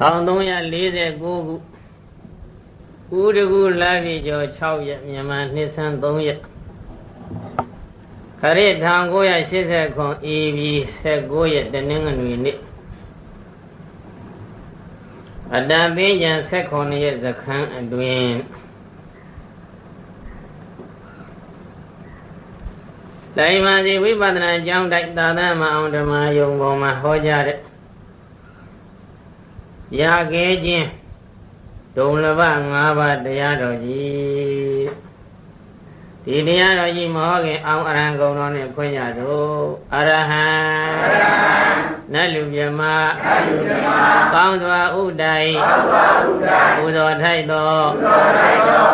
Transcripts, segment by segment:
1349ခုဥဒကုလာပြီကျော်6ရက်မြန်မာနှစ်ဆန်း3ရက်ခရစ်1980ခွန်ဧပြီ19ရက်တနင်္ဂနွေနေ့အတ္တပင်းကျန်16ရက်ဇခန်းအတွင်တိုင်ပါစီဝိပဿနာအကြောင်းတိုက်သာသမအောင်ဓမ္မယုံပေါ်မှာဟောကြားတဲ့ ရာခဲခြင်းဒုံလဘ၅ပါးတရားတော်ကြီးဒီတရားတော်ကြီးမဟောခင်အောင်အရဟံဂုံတော်နဲ့ဖွင့်ကြတော့အရဟံနတ်လူမြမကောင်းစွာဥတိုင်ပူဇော်ထိုက်သော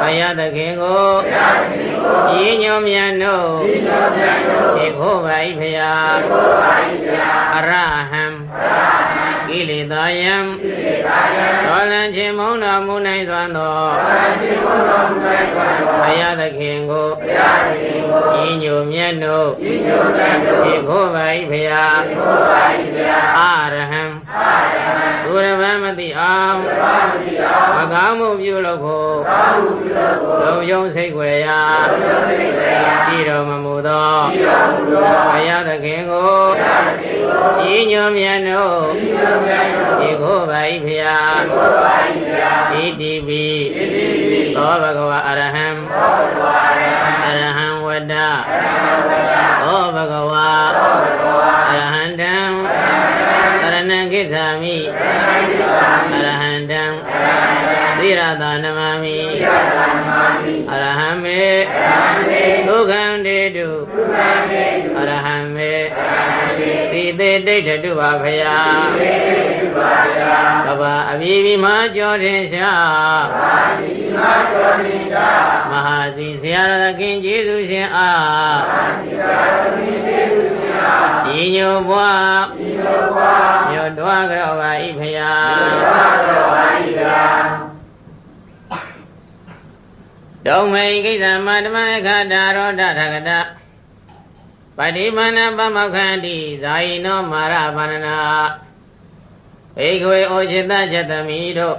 ဘုရားသခင်ကိုဤညောမြတ်တို့ဒီခိုးပါ၏ဖရာအရဟံ ကိလေသာယံသောလံခြင်းမုန်းတော်မူနိုင်စွာသောဘုရားသခင်ကိုဤညိုမြတ်တို့ဒီခိုးပါ၏ဖရာအရဟံ သူရဗမတိအောင်မကောင်းမှုပြုလို့ဖို့လုံယုံစိတ်ွယ်ရာကြည်တော်မမူသောဘုရားသခင်ကိုဤညွန်မြတ်တို့ဒီကိုပါ၏ဖျားဣတိပိသောဘဂဝါအရဟံအရဟံဝတ္တသောဘဂဝါအရဟံ တံအရဏံကိသာမိအရဟံတံသီရတာနမမိအရဟံမေဒုက္ခံတေတုအရဟံမေသီတေဒိဋ္ဌတုပါဖယာကဘာအဘိဘိမကြောတင်ရှာမဟာစီဆရာတော်ခင်ကျေးဇူးရှင်အား ဤညိုဘွားညိုတွားကြောပါဤဖယာဒုံမေကိစ္စမဓမ္မခာတာရောဒထကတပฏิမာဏပမောခန္တိဇာယိနောမာရဗန္နနာဘေကဝေဩจิตจတမိတို့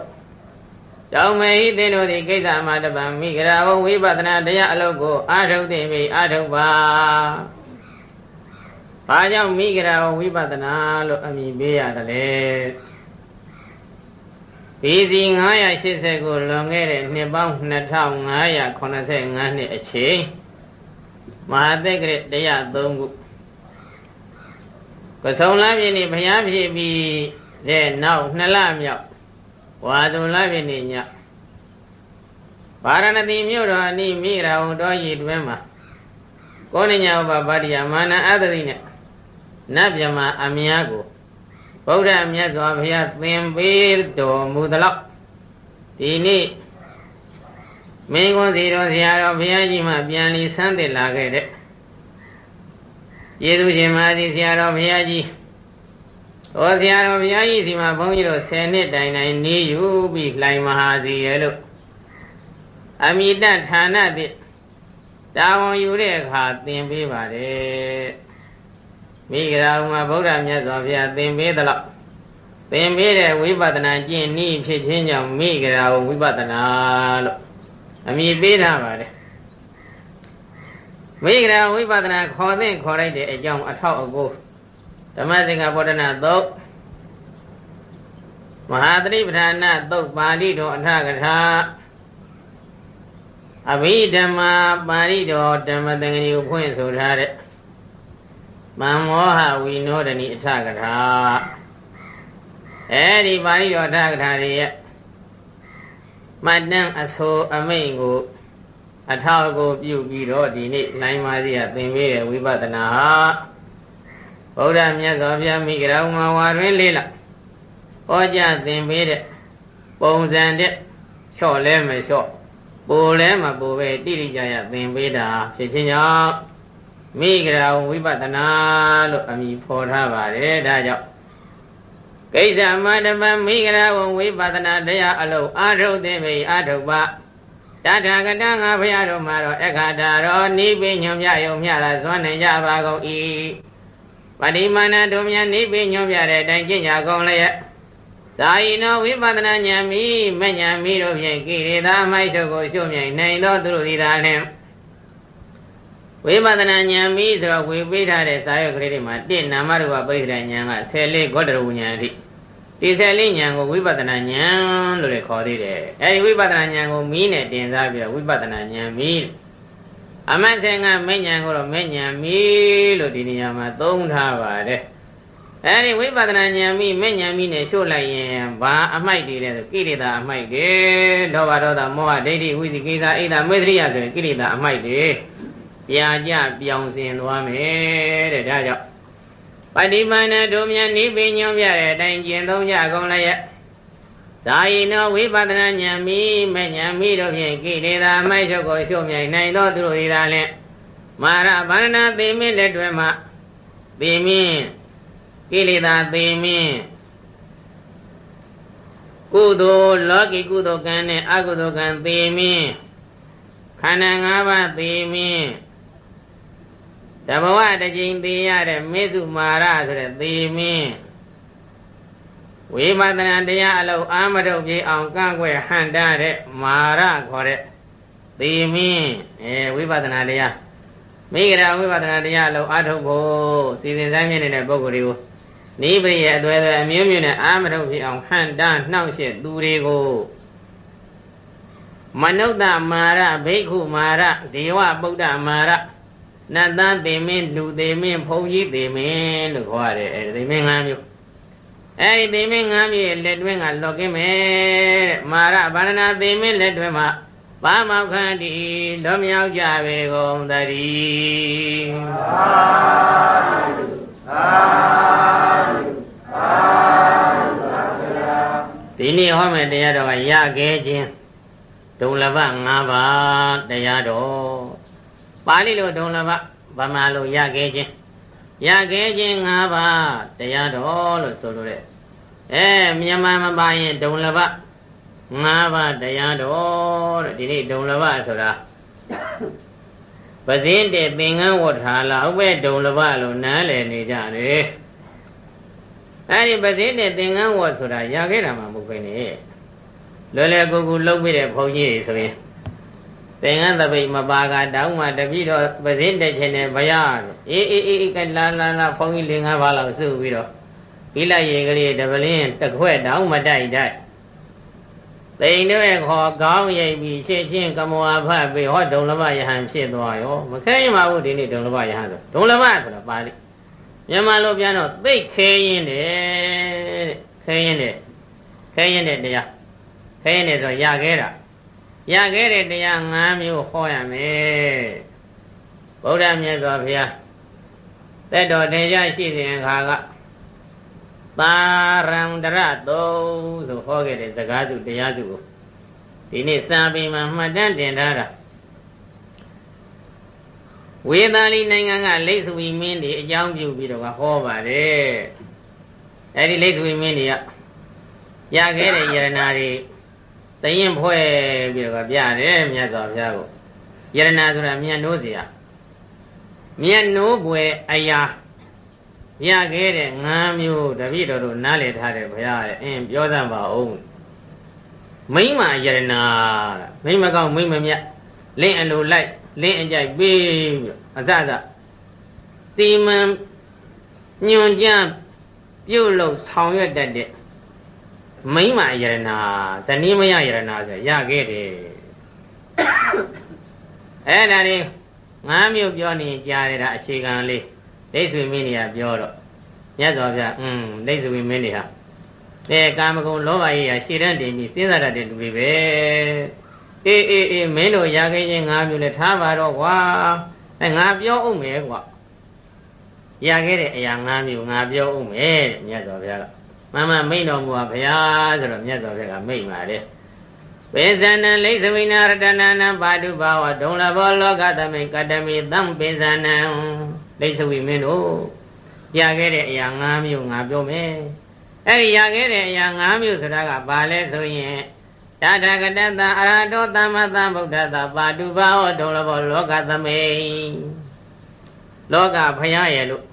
တောင်းမေဟိသင်တို့သည်ကိစ္စမတပံမိဂရာဝဝိပဒနာတရားအလုပ်ကိုအာထုတ်သိပြီအာထုတ်ပါ။ ဘာကြောင့်မိဂရာဝဝိပဒနာလို့အမည်ပေးရတယ်လဲ။ဒီစီ980ကိုလွန်ခဲ့တဲ့နှစ်ပေါင်း2585နှစ်အချိန်မဟာသက်ကရတရား3ခုကဆုံလပြည့်နေ့ဘုရားဖြစ်ပြီးတဲ့နောက်နှစ်လမြောက်ဝါဇုလပြည့်နေ့ညဗာရဏသီမြို့တော်အနိမိရာဝတော်ရည်တွင်မှာကောဏညဥပပါတိယမာနအတ္တိနဲ့ နတ်မြမအမြားကိုဗုဒ္ဓမြတ်စွာဘုရားသင်ပေးတော်မူသလောက်ဒီနေ့မင်းကွန်စီတော်ဆရာတော်ဘုရားကြီးမှပြန်လီဆန်းသစ်လာခဲ့တဲ့ယေသူရှင်မကြီးဆရာတော်ဘုရားကြီးဟောဆရာတော်ဘုရားကြီးစီမှာဘုန်းကြီးတို့10နှစ်တိုင်တိုင်နေယူပြီးလှိုင်မဟာစီရဲ့လို့အမိတဌာနတိတာဝန်ယူတဲ့အခါသင်ပေးပါတယ် မိဂရာမှာဗုဒ္ဓမြတ်စွာဘုရားသင်ပေးသလောက်သင်ပေးတဲ့ဝိပဿနာကျင့်နည်းဖြစ်ခြင်းကြောင့်မိဂရာဝိပဿနာလို့အမည်ပေးထားပါတယ်မိဂရာဝိပဿနာခေါ်သင့်ခေါ်လိုက်တဲ့အကြောင်းအထောက်အကူဓမ္မစင်္ဃဗောဓနာသုတ်မဟာသတိပဋ္ဌာနသုတ်ပါဠိတော်အထကထာအဘိဓမ္မာပါဠိတော်ဓမ္မသင်္ကနီကိုဖွင့်ဆိုထားတဲ့ မံမောဟဝိနောဒနီအထကထာအဲဒီပါဠိတော်အထကထာတွေရဲ့မှတ်တမ်းအဆိုအမိန့်ကိုအထောက်ကိုပြုပြီးတော့ဒီနေ့နိုင်ပါစီရသင်ပေးတဲ့ဝိပဿနာဟာဗုဒ္ဓမြတ်စွာဘုရားမိဂရဝမဝါတွင်လေးလဟောကြားသင်ပေးတဲ့ပုံစံတဲ့လျှော့လဲမလျှော့ပိုလဲမပိုပဲတိတိကျကျသင်ပေးတာဖြစ်ခြင်းကြောင့် မိဂရဝဝိပဿနာလို့အမည်ဖော်ထားပါတယ်ဒါကြောင့်ကိစ္စမတပမိဂရဝဝိပဿနာတရားအလုံးအာထုတ်သိပြီအာထုတ်ပါတထာဂတငါဘုရားတို့မှာတော့အခါတာရောနိဗ္ဗညုံမြယုံမြလာဇွမ်းနိုင်ကြပါကုန်၏ပတိမာဏတို့မြတ်နိဗ္ဗညုံမြတဲ့အတိုင်းကျင့်ကြကုန်လျက်ဇာယိနောဝိပဿနာဉာဏ်မိမဉာဏ်မိတို့ဖြင့်ကိရိတာမိုက်ချုပ်ကိုရှုမြိုင်နိုင်သောသူတို့သည်သာလျှင် ဝိပဿနာဉာဏ်မိဆိုတော့ဝေပေးထားတဲ့စာရွက်ကလေးတွေမှာတိနာမရူပပရိစ္ဆေဉာဏ်က14ဂေါတရဝဉာဏ်အထိဒီ14ဉာဏ်ကိုဝိပဿနာဉာဏ်လို့လည်းခေါ်သေးတယ်အဲဒီဝိပဿနာဉာဏ်ကိုမီးနဲ့တင်စားပြီးတော့ဝိပဿနာဉာဏ်မီးအမတ်ဆင်ကမဉ္ဉဏ်ကိုတော့မဉ္ဉဏ်မီးလို့ဒီနေရာမှာသုံးထားပါတယ်အဲဒီဝိပဿနာဉာဏ်မိမဉဏ်မိနဲ့ရှို့လိုက်ရင်ဘာအမိုက်တွေလဲဆိုကိရိတာအမိုက်တွေဒေါဘဒေါသမောဟဒိဋ္ဌိဝိသိကိစ္စအိဒါမေသရိယဆိုရင်ကိရိတာအမိုက်တွေ ပြာကြပြောင်းစင်သွားမယ်တဲ့ဒါကြောင့်ပฏิပန္နတို့မြတ်နိဗ္ဗာန်ညွှန်ပြတဲ့အတိုင်းကျင့်သုံးကြကုန်လည်းရဲ့ဇာယိနောဝိပဿနာဉာဏ်မိမဉဏ်မိတို့ဖြင့်ကိလေသာအမိုက်ချုပ်ကိုရှုံမြိုင်နိုင်သောသူတို့ဤသာလျှင်မာရဗန္နာသိမင်းလက်တွင်မှသိမင်းကိလေသာသိမင်းကုသိုလ်လောကီကုသိုလ်ကံနဲ့အကုသိုလ်ကံသိမင်းခန္ဓာ၅ပါးသိမင်း တဘဝတစ်ကြိမ်သိရတဲ့မေစုမာရဆိုတဲ့သိမင်းဝိပဿနာတရားအလုံးအာမတုပြေအောင်ကန့်ကွယ်ဟန်တာတဲ့မာရခေါ်တဲ့သိမင်းအဲဝိပဿနာတရားမိဂရာဝိပဿနာတရားအလုံးအထုတ်ဖို့စီစဉ်ဆိုင်မြင့်နေတဲ့ပုဂ္ဂိုလ်တွေကိုနိဗ္ဗာန်ရဲ့အသွဲသွဲအမျိုးမျိုးနဲ့အာမထုတ်ဖြစ်အောင်ဟန်တာနှောင့်ယှက်သူတွေကိုမနုဿမာရဘိက္ခုမာရဒေဝဗုဒ္ဓမာရ နတ်သားသေမင်းလူသေမင်းဘုံကြီးသေမင်းလို့ခေါ်ရတယ်အဲသေမင်း၅မျိုးအဲဒီသေမင်း၅မျိုးရဲ့လက်တွင်းကလော်ကင်းမယ်တဲ့မာရဗန္ဒနာသေမင်းလက်တွင်းမှာပါမောက္ခန္တိလွတ်မြောက်ကြပေကုန်သတည်းသာဓုသာဒီနေ့ဟောမယ့်တရားတော်ကရခဲ့ခြင်းဒုံလဘ၅ပါးတရားတော် ပါဠိလိုဒုံလဘဗမာလိုရခဲ့ခြင်းရခဲ့ခြင်း၅ပါးတရားတော်လို့ဆိုလို့တဲ့အဲမြန်မာမပါရင်ဒုံလဘ၅ပါးတရားတော်တဲ့ဒီနေ့ဒုံလဘဆိုတာပဇင်းတဲ့သင်္ကန်းဝတ်ထားလာဥပ္ပေဒုံလဘလို့နားလည်နေကြတယ်အဲဒီပဇင်းနဲ့သင်္ကန်းဝတ်ဆိုတာရခဲ့တာမှမဟုတ်ဘဲနဲ့လွယ်လွယ်ကူကူလုပ်ပြီးတဲ့ဘုန်းကြီးတွေဆိုရင် သင်္ကန်းသပိတ်မပါကတောင်းမှတပိတော့ပဇင်းတက်ခြင်းနဲ့ဘရအေးအေးအေးကလာလာလာဘုန်းကြီးလင်္ကားပါလောက်စုပြီးတော့ပြီးလိုက်ရေကလေးတပလင်းတခွဲ့တောင်းမတိုက်တိုက်သိင်တွေခေါ်ကောင်းရိပ်ပြီးရှင်းချင်းကမောအဖတ်ပြီးဟောဒုံလဘယဟန်ဖြစ်သွားရောမခဲရင်ပါဘူးဒီနေ့ဒုံလဘယဟန်ဆိုဒုံလဘဆိုတာပါဠိမြန်မာလိုပြန်တော့သိခဲရင်တယ်ခဲရင်တယ်ခဲရင်တယ်တရားခဲရင်တယ်ဆိုရခဲ့တာ ရခဲ့တဲ့တရား၅မျိုးဟောရမယ်ဗုဒ္ဓမြတ်စွာဘုရားတက်တော်တရားရှိစဉ်အခါကပါရံတရတုံဆိုဟောခဲ့တဲ့စကားစုတရားစုကိုဒီနေ့စာပေမှာမှတ်တမ်းတင်ထားတာဝေသာလီနိုင်ငံကလိတ်ဆွေမင်းတွေအကြောင်းပြုပြီးတော့ဟောပါတယ်အဲဒီလိတ်ဆွေမင်းတွေကရခဲ့တဲ့ယရနာတွေ သရင်ဖွဲ့ပြီးတော့ပြတယ်မြတ်စွာဘုရားကိုယရနာဆိုတာမြတ်နိုးစရာမြတ်နိုးပွဲအရာရခဲ့တဲ့ငါးမျိုးတပည့်တော်တို့နားလည်ထားတယ်ဘုရားရဲ့အင်းပြောသမ်းပါဦးမိမယရနာမိမကောင်းမိမမြတ်လင့်အလိုလိုက်လင်းအကြိုက်ပေးပြီးအစစစီမံညွန်ကြပြုတ်လို့ဆောင်ရွက်တတ်တဲ့ မိမယရနာဇနီးမယယရနာဆိုရခဲ့တယ်အဲ့ဒါလေးငါးမျိုးပြောနေကြားရတာအခြေခံလေးဒိဋ္ဌိမင်းကြီးကပြောတော့မြတ်စွာဘုရားอืมဒိဋ္ဌိမင်းကြီးဟာအဲကာမဂုဏ်လောဘကြီးရာရှည်တတ်တယ်ပြီးစဉ်းစားတတ်တဲ့လူတွေပဲအေးအေးအေးမင်းတို့ရခဲ့ခြင်းငါမျိုးလဲထားပါတော့ကွာအဲငါပြောအောင်မယ်ကွာရခဲ့တဲ့အရာငါမျိုးငါပြောအောင်မယ်တဲ့မြတ်စွာဘုရားက မမမိန်တော်မူပါဗျာဆိုတော့မြတ်စွာဘုရားကမိန်ပါတယ်ပေဇဏံလိသဝိနာရတနာနံပါတုဘာဝဒုံလဘောလောကသမိကတမိသံပေဇဏံလိသဝိမင်းတို့ရခဲ့တဲ့အရာ၅မျိုးငါပြောမယ်အဲ့ဒီရခဲ့တဲ့အရာ၅မျိုးဆိုတာကဘာလဲဆိုရင်တထာဂတတအရဟတောသမ္မသမ္ဗုဒ္ဓသာပါတုဘာဝဒုံလဘောလောကသမိလောကဖရာရဲ့လို့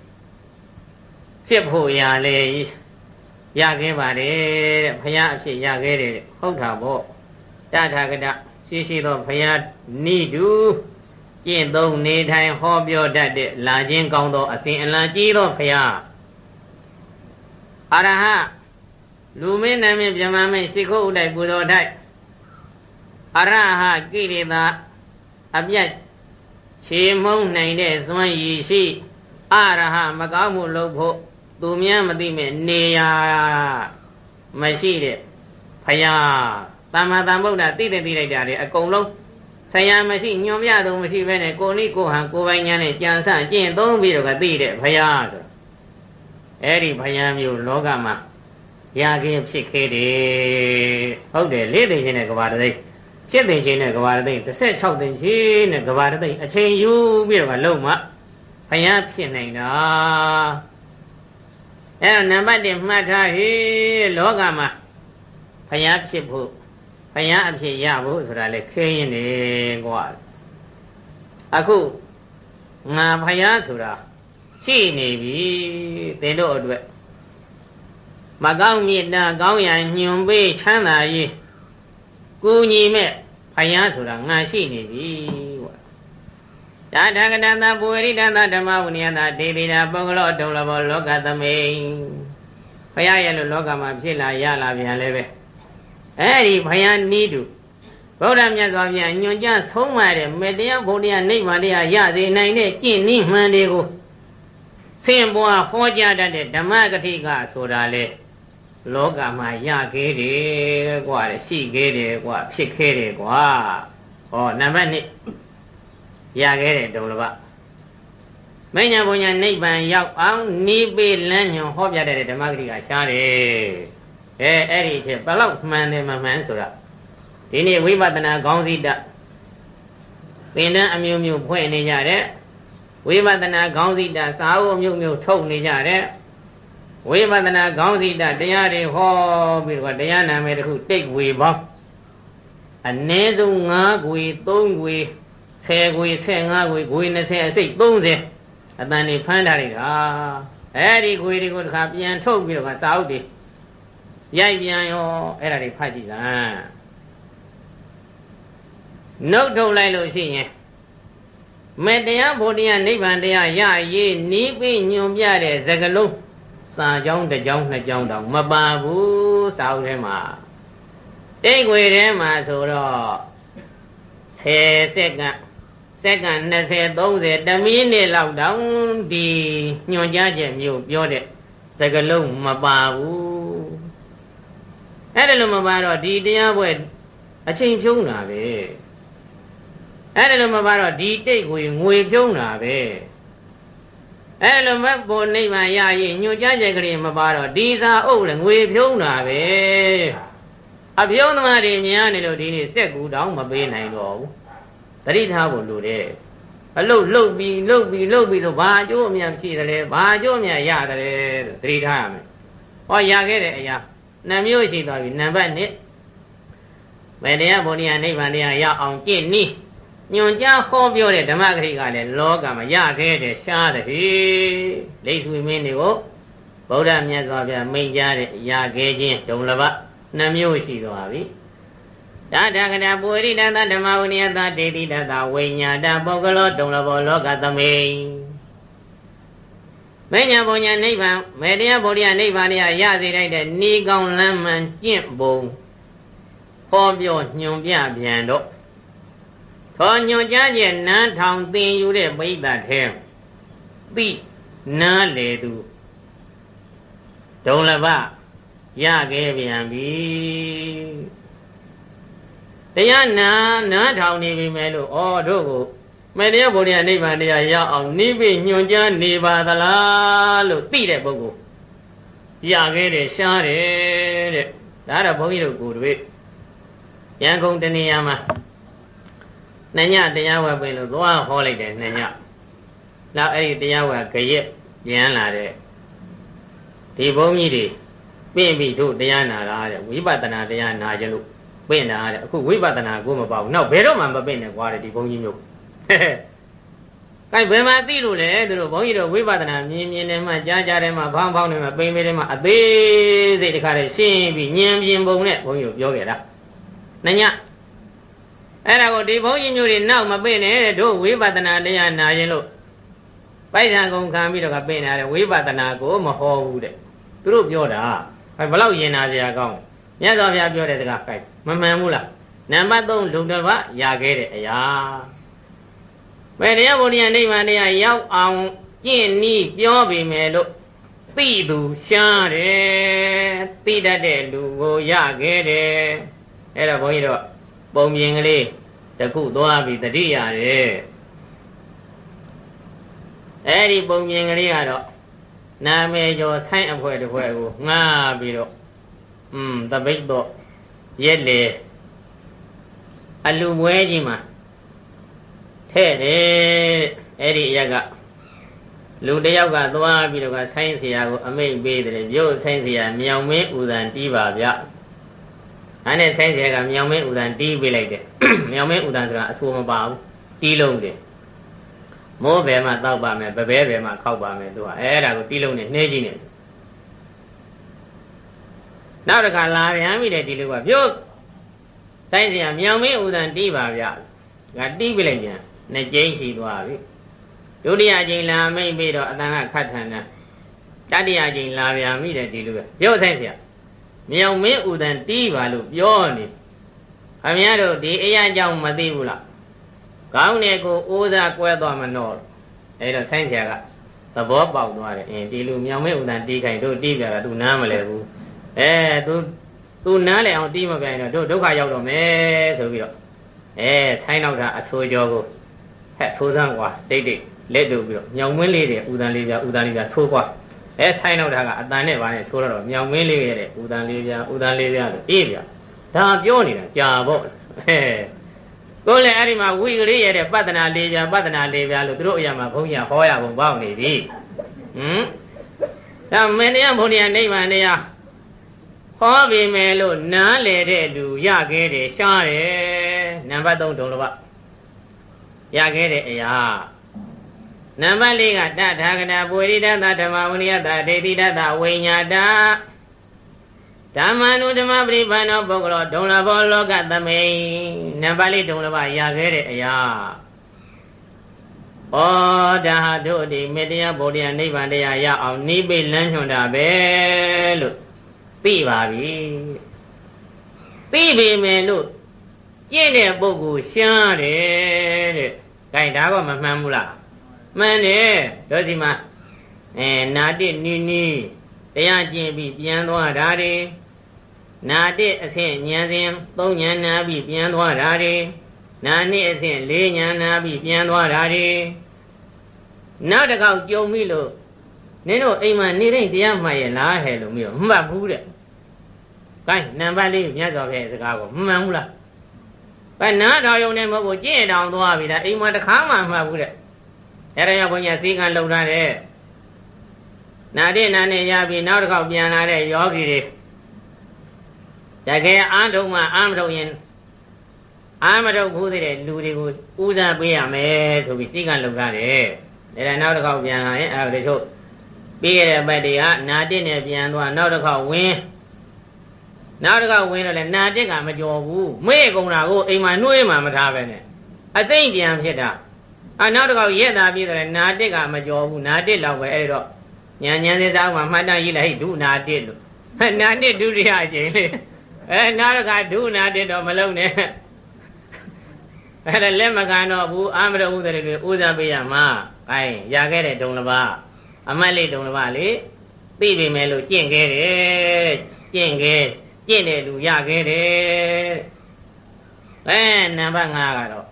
ဖြစ်ဖို့ရလေ ရခဲ့ပါတယ်တဲ့ဘုရားအဖြစ်ရခဲ့တယ်တဲ့ဟုတ်တာပေါ့တထာဂတရှိရှိသောဘုရားနိတုကျင့်သုံးနေထိုင်ဟောပြောတတ်တဲ့လာခြင်းကောင်းသောအစဉ်အလံကြီးသောဘုရားအရဟလူမင်းနာမည်ပြမမင်းရှိခိုးဥတိုက်ပူဇော်တိုက်အရဟကိရိတာအပြတ်ခြေမုံနိုင်တဲ့ဇွမ်းရည်ရှိအရဟမကောင်းမှုလုပ်ဖို့ သူများမသိမဲ့နေရမရှိတဲ့ဖယားတမ္မာတမ္ဗုဒ္ဓသိတဲ့သိလိုက်တာတွေအကုန်လုံးဆရာမရှိညွန်ပြတော့မရှိပဲနဲ့ကိုနိကိုဟန်ကိုပိုင်ညာနဲ့ကြံစကျင့်သုံးပြီးတော့သိတဲ့ဖယားဆိုအဲ့ဒီဖယားမျိုးလောကမှာရခဲ့ဖြစ်ခဲ့တယ်ဟုတ်တယ်လေးသိချင်းနဲ့ကဘာတသိရှစ်သိချင်းနဲ့ကဘာတသိ16သိချင်းနဲ့ကဘာတသိအချိန်ယူပြီးတော့လုံမှဖယားဖြစ်နိုင်တာ အဲ့တော့နံပါတ်1မှတ်ထားဟေးလောကမှာဖယားဖြစ်ဖို့ဖယားအဖြစ်ရဖို့ဆိုတာလေခဲရင်နေကွာအခုငါဖယားဆိုတာရှိနေပြီသင်တို့အတွက်မကောင်းမြတ်တာကောင်းရာညွန်ပေးချမ်းသာရေးကိုညီမဲ့ဖယားဆိုတာငါရှိနေပြီ ကွာဒါထကတသပုရိဒသဓမ္မဝိနည်းသဒေတိတာပုဂ္ဂလောဒုံလဘောလောကသမိန်ဖယားရဲ့လို့လောကမှာဖြစ်လာရလာပြန်လဲပဲအဲ့ဒီဘယံနီးတူဗုဒ္ဓမြတ်စွာဘုရားညွန်ကြားဆုံးမတဲ့မေတ္တရားဘုရားနိဗ္ဗာန်တရားရစေနိုင်တဲ့ကျင့်နည်းမှန်တွေကိုဆင်ပွားဟောကြားတတ်တဲ့ဓမ္မဂတိကဆိုတာလေလောကမှာရခဲ့တယ်กว่าရှိခဲ့တယ်กว่าဖြစ်ခဲ့တယ်กว่าဟောနံပါတ်1 ရခဲ့တယ်ဒုံလဘမညာဘုညာနိဗ္ဗာန်ရောက်အောင်နိဗ္ဗေလမ်းညွန်ဟောပြတဲ့ဓမ္မဂတိကရှားတယ်အဲအဲ့ဒီအချက်ဘယ်လောက်မှန်တယ်မမှန်ဆိုတာဒီနေ့ဝိပဿနာခေါင်းစည်းတသင်တန်းအမျိုးမျိုးဖွင့်နေကြတဲ့ဝိပဿနာခေါင်းစည်းတစာအုပ်မျိုးမျိုးထုတ်နေကြတဲ့ဝိပဿနာခေါင်းစည်းတတရားတွေဟောပြီးတော့တရားနာမယ်တခုတိတ်ဝေပေါင်းအနည်းဆုံး5ခွေ3ခွေ 10ခွေ15ခွေခွေ20အစိတ်30အတန်နေဖမ်းထားလိုက်တာအဲ့ဒီခွေတွေကိုတခါပြန်ထုတ်ပြီးတော့စာအုပ်တွေရိုက်ပြန်ရောအဲ့ဒါတွေဖတ်ကြည့်စမ်းနှုတ်ထုတ်လိုက်လို့ရှိရင်မေတ္တရားဘုရားနိဗ္ဗာန်တရားရရေးနီးပြီးညွန်ပြတဲ့သကလုံးစာကြောင်းတစ်ကြောင်းနှစ်ကြောင်းတောင်မပါဘူးစာအုပ်ထဲမှာတိတ်ွေထဲမှာဆိုတော့10စက္ကန့် စက္ကန့်20 30တမိနစ်လောက်တောင်ဒီညွန်ကြားချက်မျိုးပြောတဲ့စကလုံးမပါဘူးအဲ့ဒါလို့မပါတော့ဒီတရားပွဲအချိန်ဖြုံးတာပဲအဲ့ဒါလို့မပါတော့ဒီတိတ်ကိုငွေဖြုံးတာပဲအဲ့လိုမဖို့နိဗ္ဗာန်ရရင်ညွှန်ကြားချက်ကလေးမပါတော့ဒီစာအုပ်လည်းငွေဖြုံးတာပဲအဖြုံးသမားတွေများနေလို့ဒီနေ့စက်ကူတောင်မပေးနိုင်တော့ဘူး တတိထားဖို့လိုတယ်အလုတ်လှုပ်ပြီးလှုပ်ပြီးလှုပ်ပြီးဆိုဘာအကျိုးအမြတ်ရှိတယ်လဲဘာအကျိုးအမြတ်ရတယ်လို့တတိထားရမယ်ဟောရခဲ့တဲ့အရာနှမျိုးရှိသွားပြီနံပါတ်1ဘယ်တရားဘုရားနိဗ္ဗာန်တရားရအောင်ကျင့်နည်းညွန်ကြားဟောပြောတဲ့ဓမ္မဂရိကလည်းလောကမှာရခဲ့တဲ့ရှားတဲ့လိဆွေမင်းတွေကိုဗုဒ္ဓမြတ်စွာဘုရားမိန့်ကြားတဲ့ရခဲ့ခြင်းဒုံလဘနှမျိုးရှိသွားပြီ ဒါတကတာပုရိဒတဓမ္မဝနိယတဒေတိတတဝိညာတပုဂ္ဂလောဒုံလဘောလောကသမိမညာဘုံညာနိဗ္ဗာန်မေတ္တရားဗုဒ္ဓနိဗ္ဗာန်ရရစေလိုက်တဲ့ဤကောင်းလမ်းမှန်ကျင့်ပုံဟောပြောညွန်ပြပြန်တော့သောညွန်ကြားချက်နန်းထောင်သင်ယူတဲ့ပိဋကထဲသိနားလေသူဒုံလဘရခဲ့ပြန်ပြီ တရားနာနားထောင်နေပြီမဲ့လို့ဩတို့ကိုမေတ္တရားဘုရားနိဗ္ဗာန်တရားရအောင်နိဗ္ဗိညွန်ကြားနေပါသလားလို့သိတဲ့ပုဂ္ဂိုလ်ရခဲ့တယ်ရှားတယ်တဲ့ဒါတော့ဘုန်းကြီးတို့ကိုယ်တွေ့ရန်ကုန်တနေရာမှာနှစ်ညတရားဝယ်ပြင်လို့သွားဟောလိုက်တယ်နှစ်ညနောက်အဲ့ဒီတရားဝယ်ကြရက်ပြန်လာတဲ့ဒီဘုန်းကြီးတွေပြင်ပြီးတို့တရားနာတာတဲ့ဝိပဿနာတရားနာကြလို့ ပင့်တာတဲ့အခုဝိပဿနာကိုမပေါ့နောက်ဘယ်တော့မှမပင့်နဲ့ကွာတဲ့ဒီဘုန်းကြီးမျိုးကဲဘယ်မှာသိလို့လဲသူတို့ဘုန်းကြီးတို့ဝိပဿနာမြင်မြင်နဲ့မှကြားကြားတယ်မှဖောင်းဖောင်းတယ်မှပိန်ပိန်တယ်မှအသေးစိတ်တခါတည်းရှင်းပြီးဉာဏ်ပြင်ပုံနဲ့ဘုန်းကြီးတို့ပြောခဲ့တာ။နှညအဲ့ဒါကိုဒီဘုန်းကြီးမျိုးတွေနောက်မပိနဲ့တို့ဝိပဿနာတရားနာရင်လို့ပိုက်ဆံကုန်ခံပြီးတော့ကပိနေရတယ်ဝိပဿနာကိုမဟောဘူးတဲ့။သူတို့ပြောတာဘယ်လောက်ရင်နာစရာကောင်း မြတ်စွာဘုရားပြောတဲ့စကားကိုက်မမှန်ဘူးလား။နံပါတ်3လူတစ်ပါးရခဲ့တဲ့အရာဘယ်တရားဘုရားနိဗ္ဗာန်တရားရောက်အောင်ကျင့်နည်းပြောပြီမယ်လို့သိသူရှားတယ်သိတတ်တဲ့လူကိုရခဲ့တယ်အဲ့တော့ဘုန်းကြီးတို့ပုံပြင်ကလေးတခုသွားပြီးတတိရတယ်အဲ့ဒီပုံပြင်ကလေးကတော့နာမည်ကျော်ဆိုင်းအဖွဲတစ်ဖွဲကိုငှားပြီးတော့ อืมတပိတ်ပေါ့ရက်လေအလူမွဲကြီးမှာထဲ့တယ်အဲ့ဒီရက်ကလူတယောက်ကသွားပြီးတော့ဆိုင်းဆရာကိုအမိတ်ပေးတယ်ရုပ်ဆိုင်းဆရာမြောင်မင်းဥဒံတီးပါဗျအဲ့နဲ့ဆိုင်းဆရာကမြောင်မင်းဥဒံတီးပေးလိုက်တယ်မြောင်မင်းဥဒံဆိုတာအဆိုးမပါဘူးတီးလုံးတယ်မိုးဘယ်မှာတောက်ပါမယ်ပပဲဘယ်မှာခောက်ပါမယ်သူကအဲ့ဒါကိုတီးလုံးနဲ့နှဲကြည့်နေတယ် နောက်တစ်ခါလာပြန်ပြီတဲ့ဒီလူကပြောဆိုင်စရာမြောင်မင်းဥဒံတီးပါဗျငါတီးပြလိုက်ပြန်နှစ်ကြိမ်ရှိသွားပြီဒုတိယကြိမ်လာမိတ်ပြီးတော့အတန်ကခတ်ထန်တာတတိယကြိမ်လာပြန်ပြီတဲ့ဒီလူကပြောဆိုင်စရာမြောင်မင်းဥဒံတီးပါလို့ပြောနေအမများတို့ဒီအရာကြောင့်မသိဘူးလားကောင်းတဲ့ကိုအိုးစားကွဲသွားမနှော့အဲ့တော့ဆိုင်းဆရာကသဘောပေါက်သွားတယ်အင်းဒီလူမြောင်မဲဥဒန်တီးခိုင်တို့တီးကြတာသူနားမလဲဘူး အဲ तू तू နားလဲအောင်တီးမပြိုင်တော့တို့ဒုက္ခရောက်တော့မယ်ဆိုပြီးတော့အဲဆိုင်းနောက်တာအဆိုးကြောကိုဟဲ့ဆိုးစမ်းကွာတိတ်တိတ်လက်တို့ပြီးတော့ညောင်မင်းလေးတွေဥဒန်လေးပြဥဒန်လေးပြဆိုးကွာအဲဆိုင်နောက်တာကအတန်နဲ့ပါနဲ့ဆိုတော့ညောင်မင်းလေးရဲ့ဥဒန်လေးပြဥဒန်လေးပြလို့အေးဗျဒါပြောနေတာကြာပေါ့ဟဲ့ကိုလည်းအဲ့ဒီမှာဝိကလေးရဲ့ပတ္တနာလေးပြပတ္တနာလေးပြလို့သူတို့အရာမှာဘုန်းကြီးဟောရပုံပေါက်နေပြီဟမ်ဒါမင်းတရားဘုန်းကြီးနိဗ္ဗာန်တရား ဟောပြီမယ်လို့နားလေတဲ့လူရခဲ့တယ်ရှားတယ်နံပါတ်3ဒုံလဘရခဲ့တဲ့အရာနံပါတ်၄ကတထာဂနာပုရိဒသဓမ္မဝိနယတဒိဋ္ဌိတသဝိညာတဓမ္မနုဓမ္မပရိပန္နောပုဂ္ဂလောဒုံလဘောလောကသမိန်နံပါတ်၄ဒုံလဘရခဲ့တဲ့အရာဩဒါဟာတို့ဒီမေတ္တရားဗောဓိယနိဗ္ဗာန်တရားရအောင်နိဗ္ဗိလန်းညွှန်တာပဲလို့ သိပါပြီသိပြီမယ်လို့ကျင့်တဲ့ပုဂ္ဂိုလ်ရှားတယ်တဲ့။ဒါဒါကမမှန်ဘူးလား။မှန်တယ်တို့ဒီမှာအဲနာတိနီနီတရားကျင့်ပြီးပြန်သွားတာတွေနာတိအဆင့်ဉာဏ်စဉ်သုံးဉာဏ်နာပြီးပြန်သွားတာတွေနာနှစ်အဆင့်လေးဉာဏ်နာပြီးပြန်သွားတာတွေနောက်တစ်ခေါက်ကြုံပြီလို့နင်တို့အိမ်မှာနေတိုင်းတရားမှတ်ရလားဟဲ့လို့မျိုးမှတ်ဘူးတဲ့။ ကိုင်းနံပါတ်လေးမြတ်စွာဘုရားစကားကိုမှန်ဘူးလား။အဲနားတော်ယုံနေမဟုတ်ဘူးကြင့်တောင်သွားပြီလားအိမ်မှာတစ်ခါမှမှတ်ဘူးတဲ့။အဲဒါကြောင့်ဘုန်းကြီးစည်းကမ်းလုံထားတဲ့နာတိနာနဲ့ရပြီနောက်တစ်ခေါက်ပြန်လာတဲ့ယောဂီတွေတကယ်အာထုံမှအာမထုံရင်အာမထုံဘူးတဲ့လူတွေကိုဦးစားပေးရမယ်ဆိုပြီးစည်းကမ်းလုံထားတယ်။ဒါနောက်တစ်ခေါက်ပြန်လာရင်အဲဒီတို့ပြီးရတဲ့ဘက်တွေကနာတိနဲ့ပြန်သွားနောက်တစ်ခေါက်ဝင် နောက်တစ်ခါဝင်တော့လေနာတစ်ကမကြော်ဘူးမေ့ကုန်တာကိုအိမ်မှာနှွေးမှမထားပဲနဲ့အစိမ့်ပြန်ဖြစ်တာအနောက်တစ်ခါရက်တာပြီးတော့လေနာတစ်ကမကြော်ဘူးနာတစ်လောက်ပဲအဲ့တော့ညံညံသေးစားမှမှတ်တမ်းရေးလိုက်ဒုနာတစ်လို့နာတစ်ဒုတိယအချိန်လေအဲနောက်တစ်ခါဒုနာတစ်တော့မလုံးနဲ့အဲ့ဒါလက်မကန်တော့ဘူးအာမရဥဒရတွေဥစားပေးရမှာအဲရခဲ့တဲ့ဒုံလပါအမတ်လေးဒုံလပါလေသိပြီမယ်လို့ကျင့်ခဲ့တယ်ကျင့်ခဲ့ ကျင့်တဲ့လူရခဲ့တယ်အဲနံပါတ်5ကတော့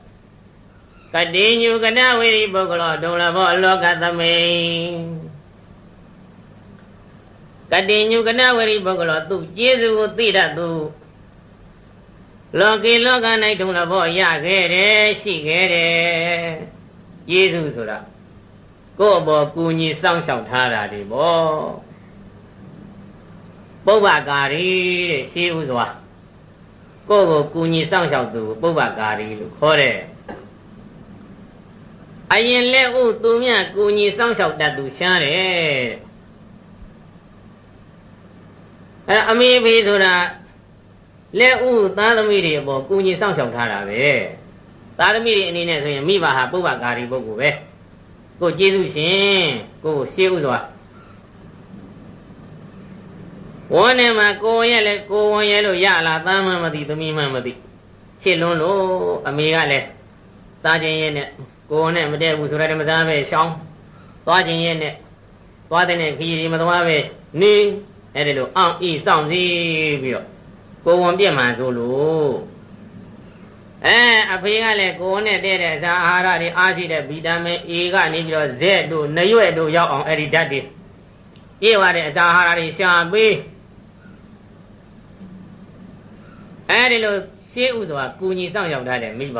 ကတိညုကနဝေရိပုဂ္ဂလောဒုံလဘောအလောကသမိန်ကတိညုကနဝေရိပုဂ္ဂလောသူကျေးဇူးကိုသိတတ်သူလောကေလောက၌ဒုံလဘောရခဲ့တယ်ရှိခဲ့တယ်ကျေးဇူးဆိုတာကိုယ့်ဘောကူညီစောင့်ရှောက်ထားတာဒီဘော ပုဗ္ဗကာရီတဲ့ရှေးဥစွာကိုယ့်ကိုကူညီစောင့်ရှောက်သူပုဗ္ဗကာရီလို့ခေါ်တယ်အရင်လက်ဥသူမြကူညီစောင့်ရှောက်တတ်သူရှားတယ်အဲအမေဖေးဆိုတာလက်ဥသားသမီးတွေအပေါ်ကူညီစောင့်ရှောက်ထားတာပဲသားသမီးတွေအနေနဲ့ဆိုရင်မိဘဟာပုဗ္ဗကာရီပုဂ္ဂိုလ်ပဲကိုကျေးဇူးရှင်ကိုရှေးဥစွာ ဝန်းထဲမှာကိုရဲ့လေကိုဝန်ရဲ့လို့ရလားသားမှမသိသမီးမှမသိချစ်လွန်းလို့အမေကလည်းစားခြင်းရဲ့နဲ့ကိုယ်နဲ့မတည့်ဘူးဆိုတော့မစားပဲရှောင်းသွားခြင်းရဲ့နဲ့သွားတဲ့နဲ့ခရီးမသွားပဲနေအဲ့ဒီလိုအောင်ဤစောင့်စည်းပြီးတော့ကိုဝန်ပြက်မှန်ဆိုလို့အဲအဖေကလည်းကိုယ်နဲ့တည့်တဲ့အစာအာဟာရတွေအားရှိတဲ့ဗီတာမင် A ကနေပြီးတော့ Z တို့နရွက်တို့ရောက်အောင်အဲ့ဒီဓာတ်တွေပြေဝတဲ့အစာအာဟာရတွေရှာပေး အဲဒီလိုရှေးဥစွာကုညီဆောင်ရောက်ထားတဲ့မိဘ